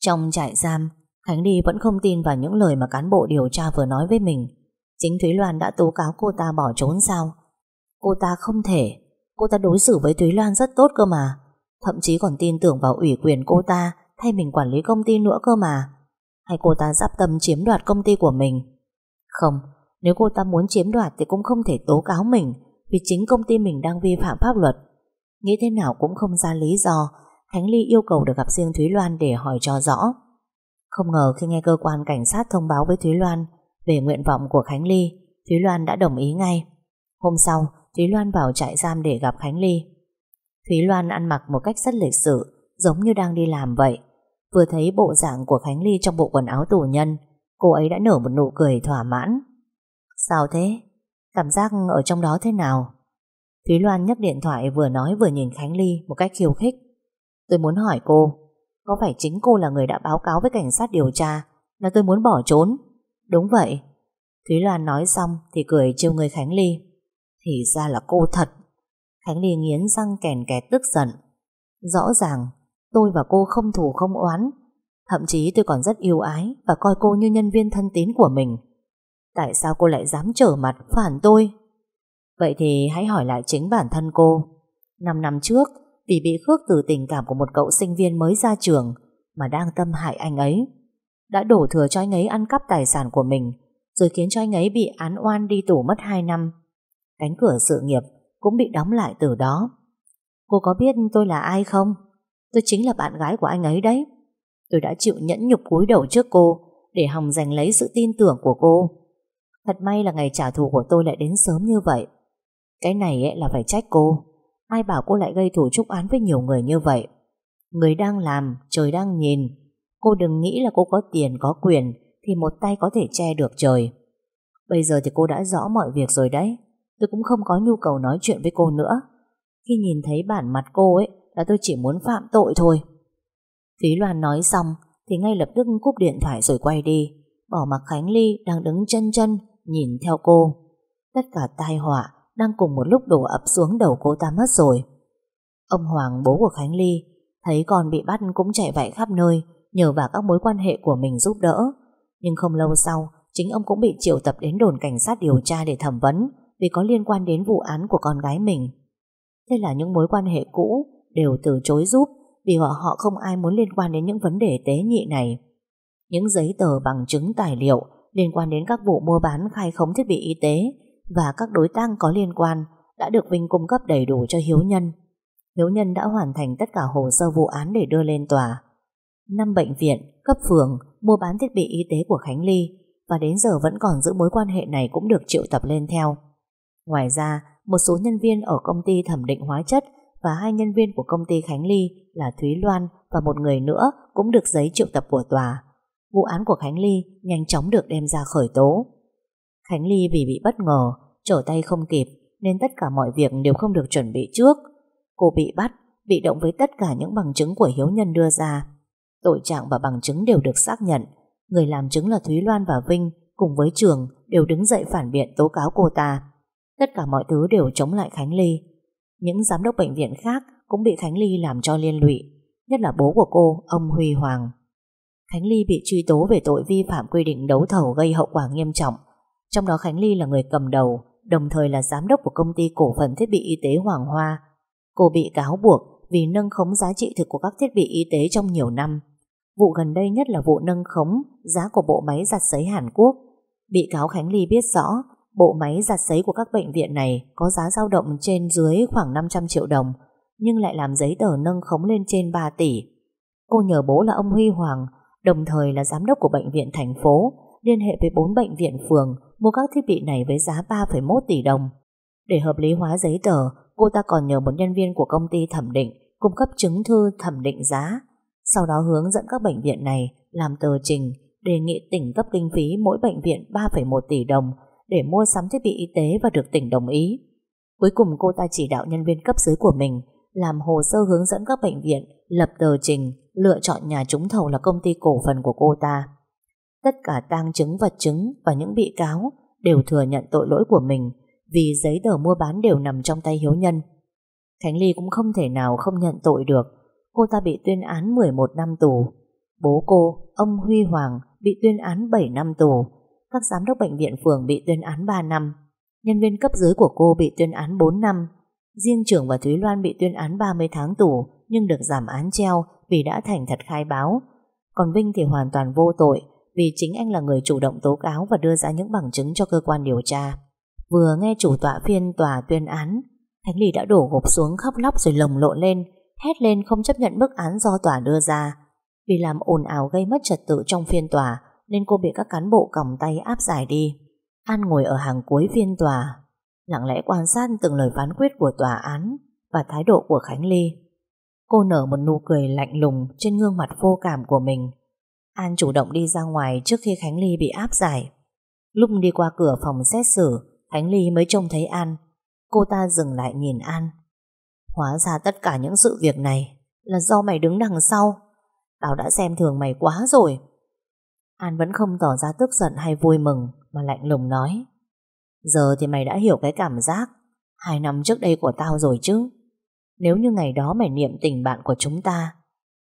Trong trại giam, Khánh Ly vẫn không tin vào những lời mà cán bộ điều tra vừa nói với mình. Chính Thúy Loan đã tố cáo cô ta bỏ trốn sao? Cô ta không thể. Cô ta đối xử với Thúy Loan rất tốt cơ mà. Thậm chí còn tin tưởng vào ủy quyền cô ta thay mình quản lý công ty nữa cơ mà. Hay cô ta dắp tâm chiếm đoạt công ty của mình? Không, nếu cô ta muốn chiếm đoạt thì cũng không thể tố cáo mình vì chính công ty mình đang vi phạm pháp luật. Nghĩ thế nào cũng không ra lý do Khánh Ly yêu cầu được gặp riêng Thúy Loan để hỏi cho rõ. Không ngờ khi nghe cơ quan cảnh sát thông báo với Thúy Loan về nguyện vọng của Khánh Ly, Thúy Loan đã đồng ý ngay. Hôm sau, Thúy Loan vào trại giam để gặp Khánh Ly. Thúy Loan ăn mặc một cách rất lịch sự, giống như đang đi làm vậy. Vừa thấy bộ dạng của Khánh Ly trong bộ quần áo tù nhân, cô ấy đã nở một nụ cười thỏa mãn. Sao thế? Cảm giác ở trong đó thế nào? Thúy Loan nhấc điện thoại vừa nói vừa nhìn Khánh Ly một cách khiêu khích. Tôi muốn hỏi cô, có phải chính cô là người đã báo cáo với cảnh sát điều tra là tôi muốn bỏ trốn? Đúng vậy. Thúy Loan nói xong thì cười trêu người Khánh Ly. Thì ra là cô thật. Khánh Ly nghiến răng kèn kẹt tức giận. Rõ ràng, tôi và cô không thù không oán. Thậm chí tôi còn rất yêu ái và coi cô như nhân viên thân tín của mình. Tại sao cô lại dám trở mặt phản tôi? Vậy thì hãy hỏi lại chính bản thân cô. Năm năm trước, vì bị khước từ tình cảm của một cậu sinh viên mới ra trường mà đang tâm hại anh ấy. Đã đổ thừa cho anh ấy ăn cắp tài sản của mình rồi khiến cho anh ấy bị án oan đi tù mất 2 năm. Cánh cửa sự nghiệp cũng bị đóng lại từ đó. Cô có biết tôi là ai không? Tôi chính là bạn gái của anh ấy đấy. Tôi đã chịu nhẫn nhục cúi đầu trước cô để hòng giành lấy sự tin tưởng của cô. Thật may là ngày trả thù của tôi lại đến sớm như vậy. Cái này ấy là phải trách cô. Ai bảo cô lại gây thủ trúc án với nhiều người như vậy? Người đang làm, Trời đang nhìn. Cô đừng nghĩ là cô có tiền, có quyền, Thì một tay có thể che được trời. Bây giờ thì cô đã rõ mọi việc rồi đấy. Tôi cũng không có nhu cầu nói chuyện với cô nữa. Khi nhìn thấy bản mặt cô ấy, Là tôi chỉ muốn phạm tội thôi. Thúy Loan nói xong, Thì ngay lập tức cúp điện thoại rồi quay đi. Bỏ mặc Khánh Ly đang đứng chân chân Nhìn theo cô Tất cả tai họa đang cùng một lúc đổ ập xuống đầu cô ta mất rồi. Ông Hoàng bố của Khánh Ly thấy con bị bắt cũng chạy vạy khắp nơi nhờ vào các mối quan hệ của mình giúp đỡ. Nhưng không lâu sau, chính ông cũng bị triệu tập đến đồn cảnh sát điều tra để thẩm vấn vì có liên quan đến vụ án của con gái mình. Thế là những mối quan hệ cũ đều từ chối giúp vì họ họ không ai muốn liên quan đến những vấn đề tế nhị này. Những giấy tờ bằng chứng tài liệu liên quan đến các vụ mua bán khai khống thiết bị y tế và các đối tác có liên quan đã được Vinh cung cấp đầy đủ cho Hiếu Nhân. Hiếu Nhân đã hoàn thành tất cả hồ sơ vụ án để đưa lên tòa. Năm bệnh viện, cấp phường, mua bán thiết bị y tế của Khánh Ly và đến giờ vẫn còn giữ mối quan hệ này cũng được triệu tập lên theo. Ngoài ra, một số nhân viên ở công ty thẩm định hóa chất và hai nhân viên của công ty Khánh Ly là Thúy Loan và một người nữa cũng được giấy triệu tập của tòa. Vụ án của Khánh Ly nhanh chóng được đem ra khởi tố. Khánh Ly vì bị bất ngờ, trở tay không kịp nên tất cả mọi việc đều không được chuẩn bị trước. Cô bị bắt, bị động với tất cả những bằng chứng của Hiếu Nhân đưa ra. Tội trạng và bằng chứng đều được xác nhận. Người làm chứng là Thúy Loan và Vinh cùng với Trường đều đứng dậy phản biện tố cáo cô ta. Tất cả mọi thứ đều chống lại Khánh Ly. Những giám đốc bệnh viện khác cũng bị Khánh Ly làm cho liên lụy, nhất là bố của cô, ông Huy Hoàng. Khánh Ly bị truy tố về tội vi phạm quy định đấu thầu gây hậu quả nghiêm trọng trong đó Khánh Ly là người cầm đầu, đồng thời là giám đốc của công ty cổ phần thiết bị y tế Hoàng Hoa. Cô bị cáo buộc vì nâng khống giá trị thực của các thiết bị y tế trong nhiều năm. Vụ gần đây nhất là vụ nâng khống giá của bộ máy giặt sấy Hàn Quốc. Bị cáo Khánh Ly biết rõ bộ máy giặt sấy của các bệnh viện này có giá dao động trên dưới khoảng 500 triệu đồng, nhưng lại làm giấy tờ nâng khống lên trên 3 tỷ. Cô nhờ bố là ông Huy Hoàng, đồng thời là giám đốc của bệnh viện thành phố, liên hệ với 4 bệnh viện phường mua các thiết bị này với giá 3,1 tỷ đồng. Để hợp lý hóa giấy tờ, cô ta còn nhờ một nhân viên của công ty thẩm định cung cấp chứng thư thẩm định giá, sau đó hướng dẫn các bệnh viện này làm tờ trình đề nghị tỉnh cấp kinh phí mỗi bệnh viện 3,1 tỷ đồng để mua sắm thiết bị y tế và được tỉnh đồng ý. Cuối cùng cô ta chỉ đạo nhân viên cấp dưới của mình làm hồ sơ hướng dẫn các bệnh viện lập tờ trình lựa chọn nhà trúng thầu là công ty cổ phần của cô ta. Tất cả tang chứng vật chứng và những bị cáo đều thừa nhận tội lỗi của mình vì giấy tờ mua bán đều nằm trong tay hiếu nhân. Khánh Ly cũng không thể nào không nhận tội được. Cô ta bị tuyên án 11 năm tù. Bố cô, ông Huy Hoàng, bị tuyên án 7 năm tù. Các giám đốc bệnh viện phường bị tuyên án 3 năm. Nhân viên cấp dưới của cô bị tuyên án 4 năm. Riêng trưởng và Thúy Loan bị tuyên án 30 tháng tù nhưng được giảm án treo vì đã thành thật khai báo. Còn Vinh thì hoàn toàn vô tội vì chính anh là người chủ động tố cáo và đưa ra những bằng chứng cho cơ quan điều tra. Vừa nghe chủ tọa phiên tòa tuyên án, Khánh Ly đã đổ gục xuống khóc lóc rồi lồng lộn lên, hét lên không chấp nhận bức án do tòa đưa ra. Vì làm ồn ào gây mất trật tự trong phiên tòa, nên cô bị các cán bộ còng tay áp giải đi. An ngồi ở hàng cuối phiên tòa, lặng lẽ quan sát từng lời phán quyết của tòa án và thái độ của Khánh Ly. Cô nở một nụ cười lạnh lùng trên gương mặt vô cảm của mình. An chủ động đi ra ngoài trước khi Khánh Ly bị áp giải. Lúc đi qua cửa phòng xét xử, Khánh Ly mới trông thấy An. Cô ta dừng lại nhìn An. Hóa ra tất cả những sự việc này là do mày đứng đằng sau. Tao đã xem thường mày quá rồi. An vẫn không tỏ ra tức giận hay vui mừng mà lạnh lùng nói. Giờ thì mày đã hiểu cái cảm giác hai năm trước đây của tao rồi chứ. Nếu như ngày đó mày niệm tình bạn của chúng ta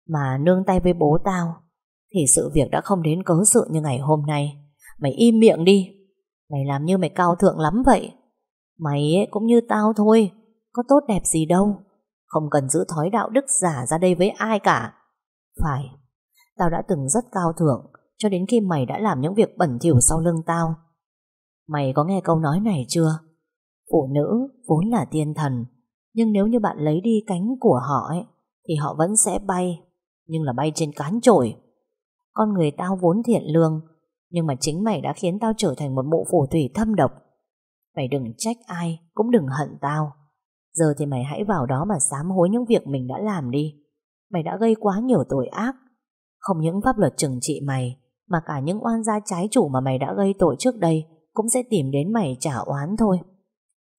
mà nương tay với bố tao thì sự việc đã không đến cớ sự như ngày hôm nay. Mày im miệng đi. Mày làm như mày cao thượng lắm vậy. Mày ấy cũng như tao thôi. Có tốt đẹp gì đâu. Không cần giữ thói đạo đức giả ra đây với ai cả. Phải. Tao đã từng rất cao thượng cho đến khi mày đã làm những việc bẩn thỉu sau lưng tao. Mày có nghe câu nói này chưa? Phụ nữ vốn là tiên thần, nhưng nếu như bạn lấy đi cánh của họ ấy, thì họ vẫn sẽ bay, nhưng là bay trên cán chổi Con người tao vốn thiện lương, nhưng mà chính mày đã khiến tao trở thành một mụ phù thủy thâm độc. Mày đừng trách ai, cũng đừng hận tao. Giờ thì mày hãy vào đó mà sám hối những việc mình đã làm đi. Mày đã gây quá nhiều tội ác. Không những pháp luật trừng trị mày, mà cả những oan gia trái chủ mà mày đã gây tội trước đây cũng sẽ tìm đến mày trả oán thôi.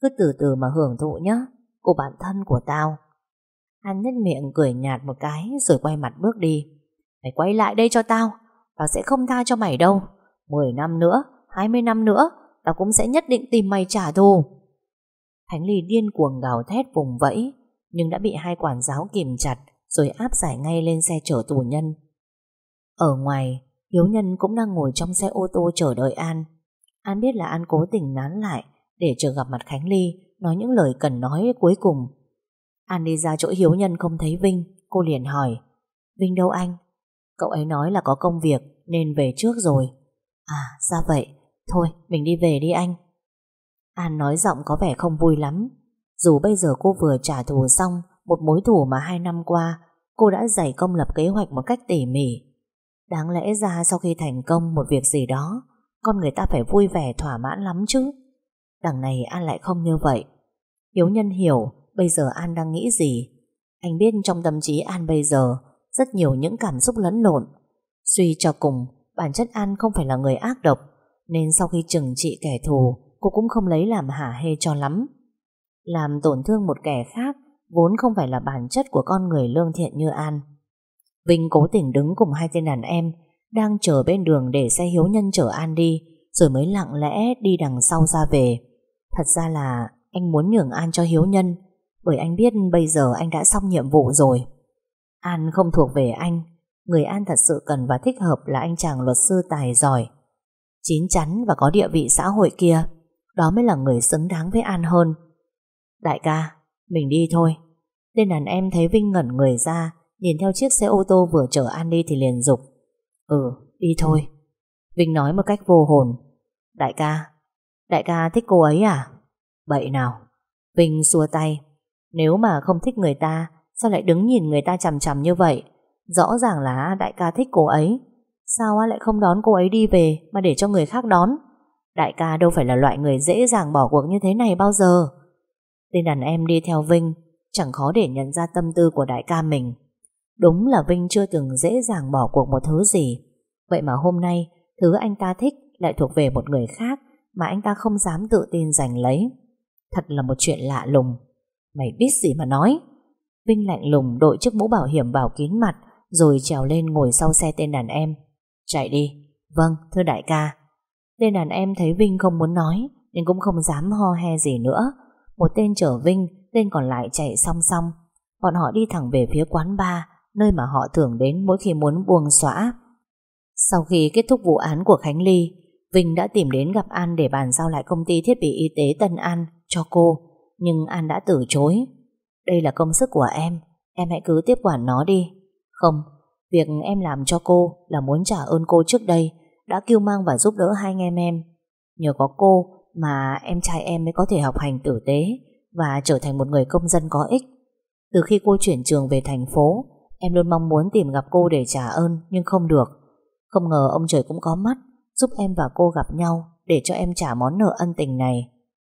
Cứ từ từ mà hưởng thụ nhé, của bạn thân của tao. An nhếch miệng cười nhạt một cái rồi quay mặt bước đi. Mày quay lại đây cho tao, tao sẽ không tha cho mày đâu. 10 năm nữa, 20 năm nữa, tao cũng sẽ nhất định tìm mày trả thù. Thánh Ly điên cuồng gào thét vùng vẫy, nhưng đã bị hai quản giáo kìm chặt rồi áp giải ngay lên xe chở tù nhân. Ở ngoài, Hiếu Nhân cũng đang ngồi trong xe ô tô chờ đợi An. An biết là An cố tình nán lại để chờ gặp mặt Khánh Ly nói những lời cần nói cuối cùng. An đi ra chỗ Hiếu Nhân không thấy Vinh, cô liền hỏi Vinh đâu anh? Cậu ấy nói là có công việc nên về trước rồi. À, ra vậy. Thôi, mình đi về đi anh. An nói giọng có vẻ không vui lắm. Dù bây giờ cô vừa trả thù xong một mối thù mà hai năm qua cô đã dày công lập kế hoạch một cách tỉ mỉ. Đáng lẽ ra sau khi thành công một việc gì đó con người ta phải vui vẻ thỏa mãn lắm chứ. Đằng này An lại không như vậy. Hiếu nhân hiểu bây giờ An đang nghĩ gì. Anh biết trong tâm trí An bây giờ rất nhiều những cảm xúc lẫn lộn. Suy cho cùng, bản chất An không phải là người ác độc, nên sau khi trừng trị kẻ thù, cô cũng không lấy làm hả hê cho lắm. Làm tổn thương một kẻ khác vốn không phải là bản chất của con người lương thiện như An. Vinh cố tình đứng cùng hai tên đàn em đang chờ bên đường để xe hiếu nhân chở An đi, rồi mới lặng lẽ đi đằng sau ra về. Thật ra là anh muốn nhường An cho hiếu nhân, bởi anh biết bây giờ anh đã xong nhiệm vụ rồi. An không thuộc về anh, người An thật sự cần và thích hợp là anh chàng luật sư tài giỏi. Chín chắn và có địa vị xã hội kia, đó mới là người xứng đáng với An hơn. Đại ca, mình đi thôi. Tên đàn em thấy Vinh ngẩn người ra, nhìn theo chiếc xe ô tô vừa chở An đi thì liền dục Ừ, đi thôi. Vinh nói một cách vô hồn. Đại ca, đại ca thích cô ấy à? Bậy nào. Vinh xua tay. Nếu mà không thích người ta, sao lại đứng nhìn người ta chằm chằm như vậy? Rõ ràng là đại ca thích cô ấy. Sao lại không đón cô ấy đi về mà để cho người khác đón? Đại ca đâu phải là loại người dễ dàng bỏ cuộc như thế này bao giờ. Tên đàn em đi theo Vinh, chẳng khó để nhận ra tâm tư của đại ca mình. Đúng là Vinh chưa từng dễ dàng bỏ cuộc một thứ gì Vậy mà hôm nay Thứ anh ta thích lại thuộc về một người khác mà anh ta không dám tự tin giành lấy. Thật là một chuyện lạ lùng. Mày biết gì mà nói? Vinh lạnh lùng đội chiếc mũ bảo hiểm vào kín mặt Rồi trèo lên ngồi sau xe tên đàn em. Chạy đi. Vâng thưa đại ca. Tên đàn em thấy Vinh không muốn nói Nên cũng không dám ho he gì nữa. Một tên chở Vinh Tên còn lại chạy song song. Bọn họ đi thẳng về phía quán bar nơi mà họ thường đến mỗi khi muốn buông xõa. Sau khi kết thúc vụ án của Khánh Ly, Vinh đã tìm đến gặp An để bàn giao lại công ty thiết bị y tế Tân An cho cô, nhưng An đã từ chối. Đây là công sức của em, em hãy cứ tiếp quản nó đi. Không, việc em làm cho cô là muốn trả ơn cô trước đây, đã kêu mang và giúp đỡ hai anh em em. Nhờ có cô mà em trai em mới có thể học hành tử tế và trở thành một người công dân có ích. Từ khi cô chuyển trường về thành phố, em luôn mong muốn tìm gặp cô để trả ơn nhưng không được. Không ngờ ông trời cũng có mắt giúp em và cô gặp nhau để cho em trả món nợ ân tình này.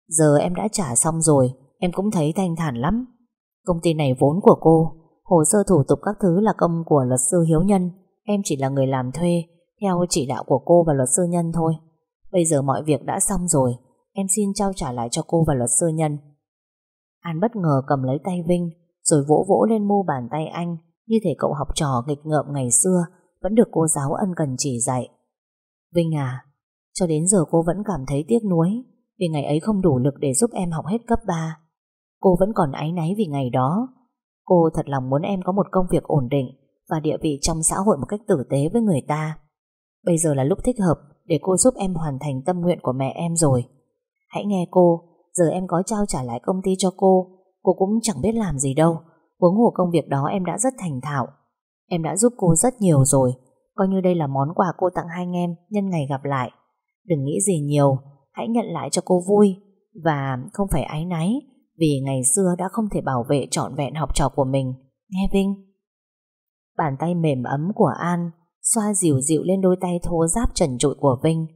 Giờ em đã trả xong rồi, em cũng thấy thanh thản lắm. Công ty này vốn của cô, hồ sơ thủ tục các thứ là công của luật sư Hiếu Nhân, em chỉ là người làm thuê, theo chỉ đạo của cô và luật sư Nhân thôi. Bây giờ mọi việc đã xong rồi, em xin trao trả lại cho cô và luật sư Nhân. An bất ngờ cầm lấy tay Vinh, rồi vỗ vỗ lên mu bàn tay anh, như thể cậu học trò nghịch ngợm ngày xưa, vẫn được cô giáo ân cần chỉ dạy. Vinh à, cho đến giờ cô vẫn cảm thấy tiếc nuối, vì ngày ấy không đủ lực để giúp em học hết cấp 3. Cô vẫn còn áy náy vì ngày đó. Cô thật lòng muốn em có một công việc ổn định và địa vị trong xã hội một cách tử tế với người ta. Bây giờ là lúc thích hợp để cô giúp em hoàn thành tâm nguyện của mẹ em rồi. Hãy nghe cô, giờ em có trao trả lại công ty cho cô, cô cũng chẳng biết làm gì đâu. Huống hồ công việc đó em đã rất thành thạo. Em đã giúp cô rất nhiều rồi, coi như đây là món quà cô tặng hai anh em nhân ngày gặp lại. Đừng nghĩ gì nhiều, hãy nhận lại cho cô vui và không phải áy náy vì ngày xưa đã không thể bảo vệ trọn vẹn học trò của mình. Nghe Vinh? Bàn tay mềm ấm của An xoa dịu dịu lên đôi tay thô ráp trần trụi của Vinh.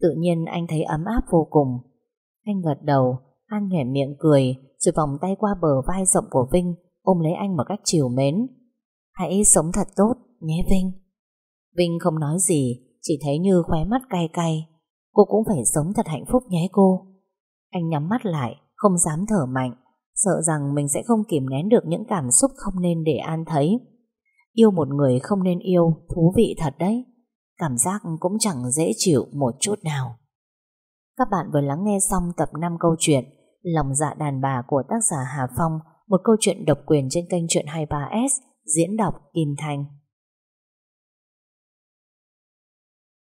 Tự nhiên anh thấy ấm áp vô cùng. Anh gật đầu, An nhoẻn miệng cười, rồi vòng tay qua bờ vai rộng của Vinh, ôm lấy anh một cách chiều mến. Hãy sống thật tốt, nhé Vinh. Vinh không nói gì, chỉ thấy như khóe mắt cay cay. Cô cũng phải sống thật hạnh phúc nhé cô. Anh nhắm mắt lại, không dám thở mạnh, sợ rằng mình sẽ không kìm nén được những cảm xúc không nên để An thấy. Yêu một người không nên yêu, thú vị thật đấy. Cảm giác cũng chẳng dễ chịu một chút nào. Các bạn vừa lắng nghe xong tập 5 câu chuyện Lòng dạ đàn bà của tác giả Hà Phong, một câu chuyện độc quyền trên kênh Chuyện 23S, diễn đọc Kim Thành.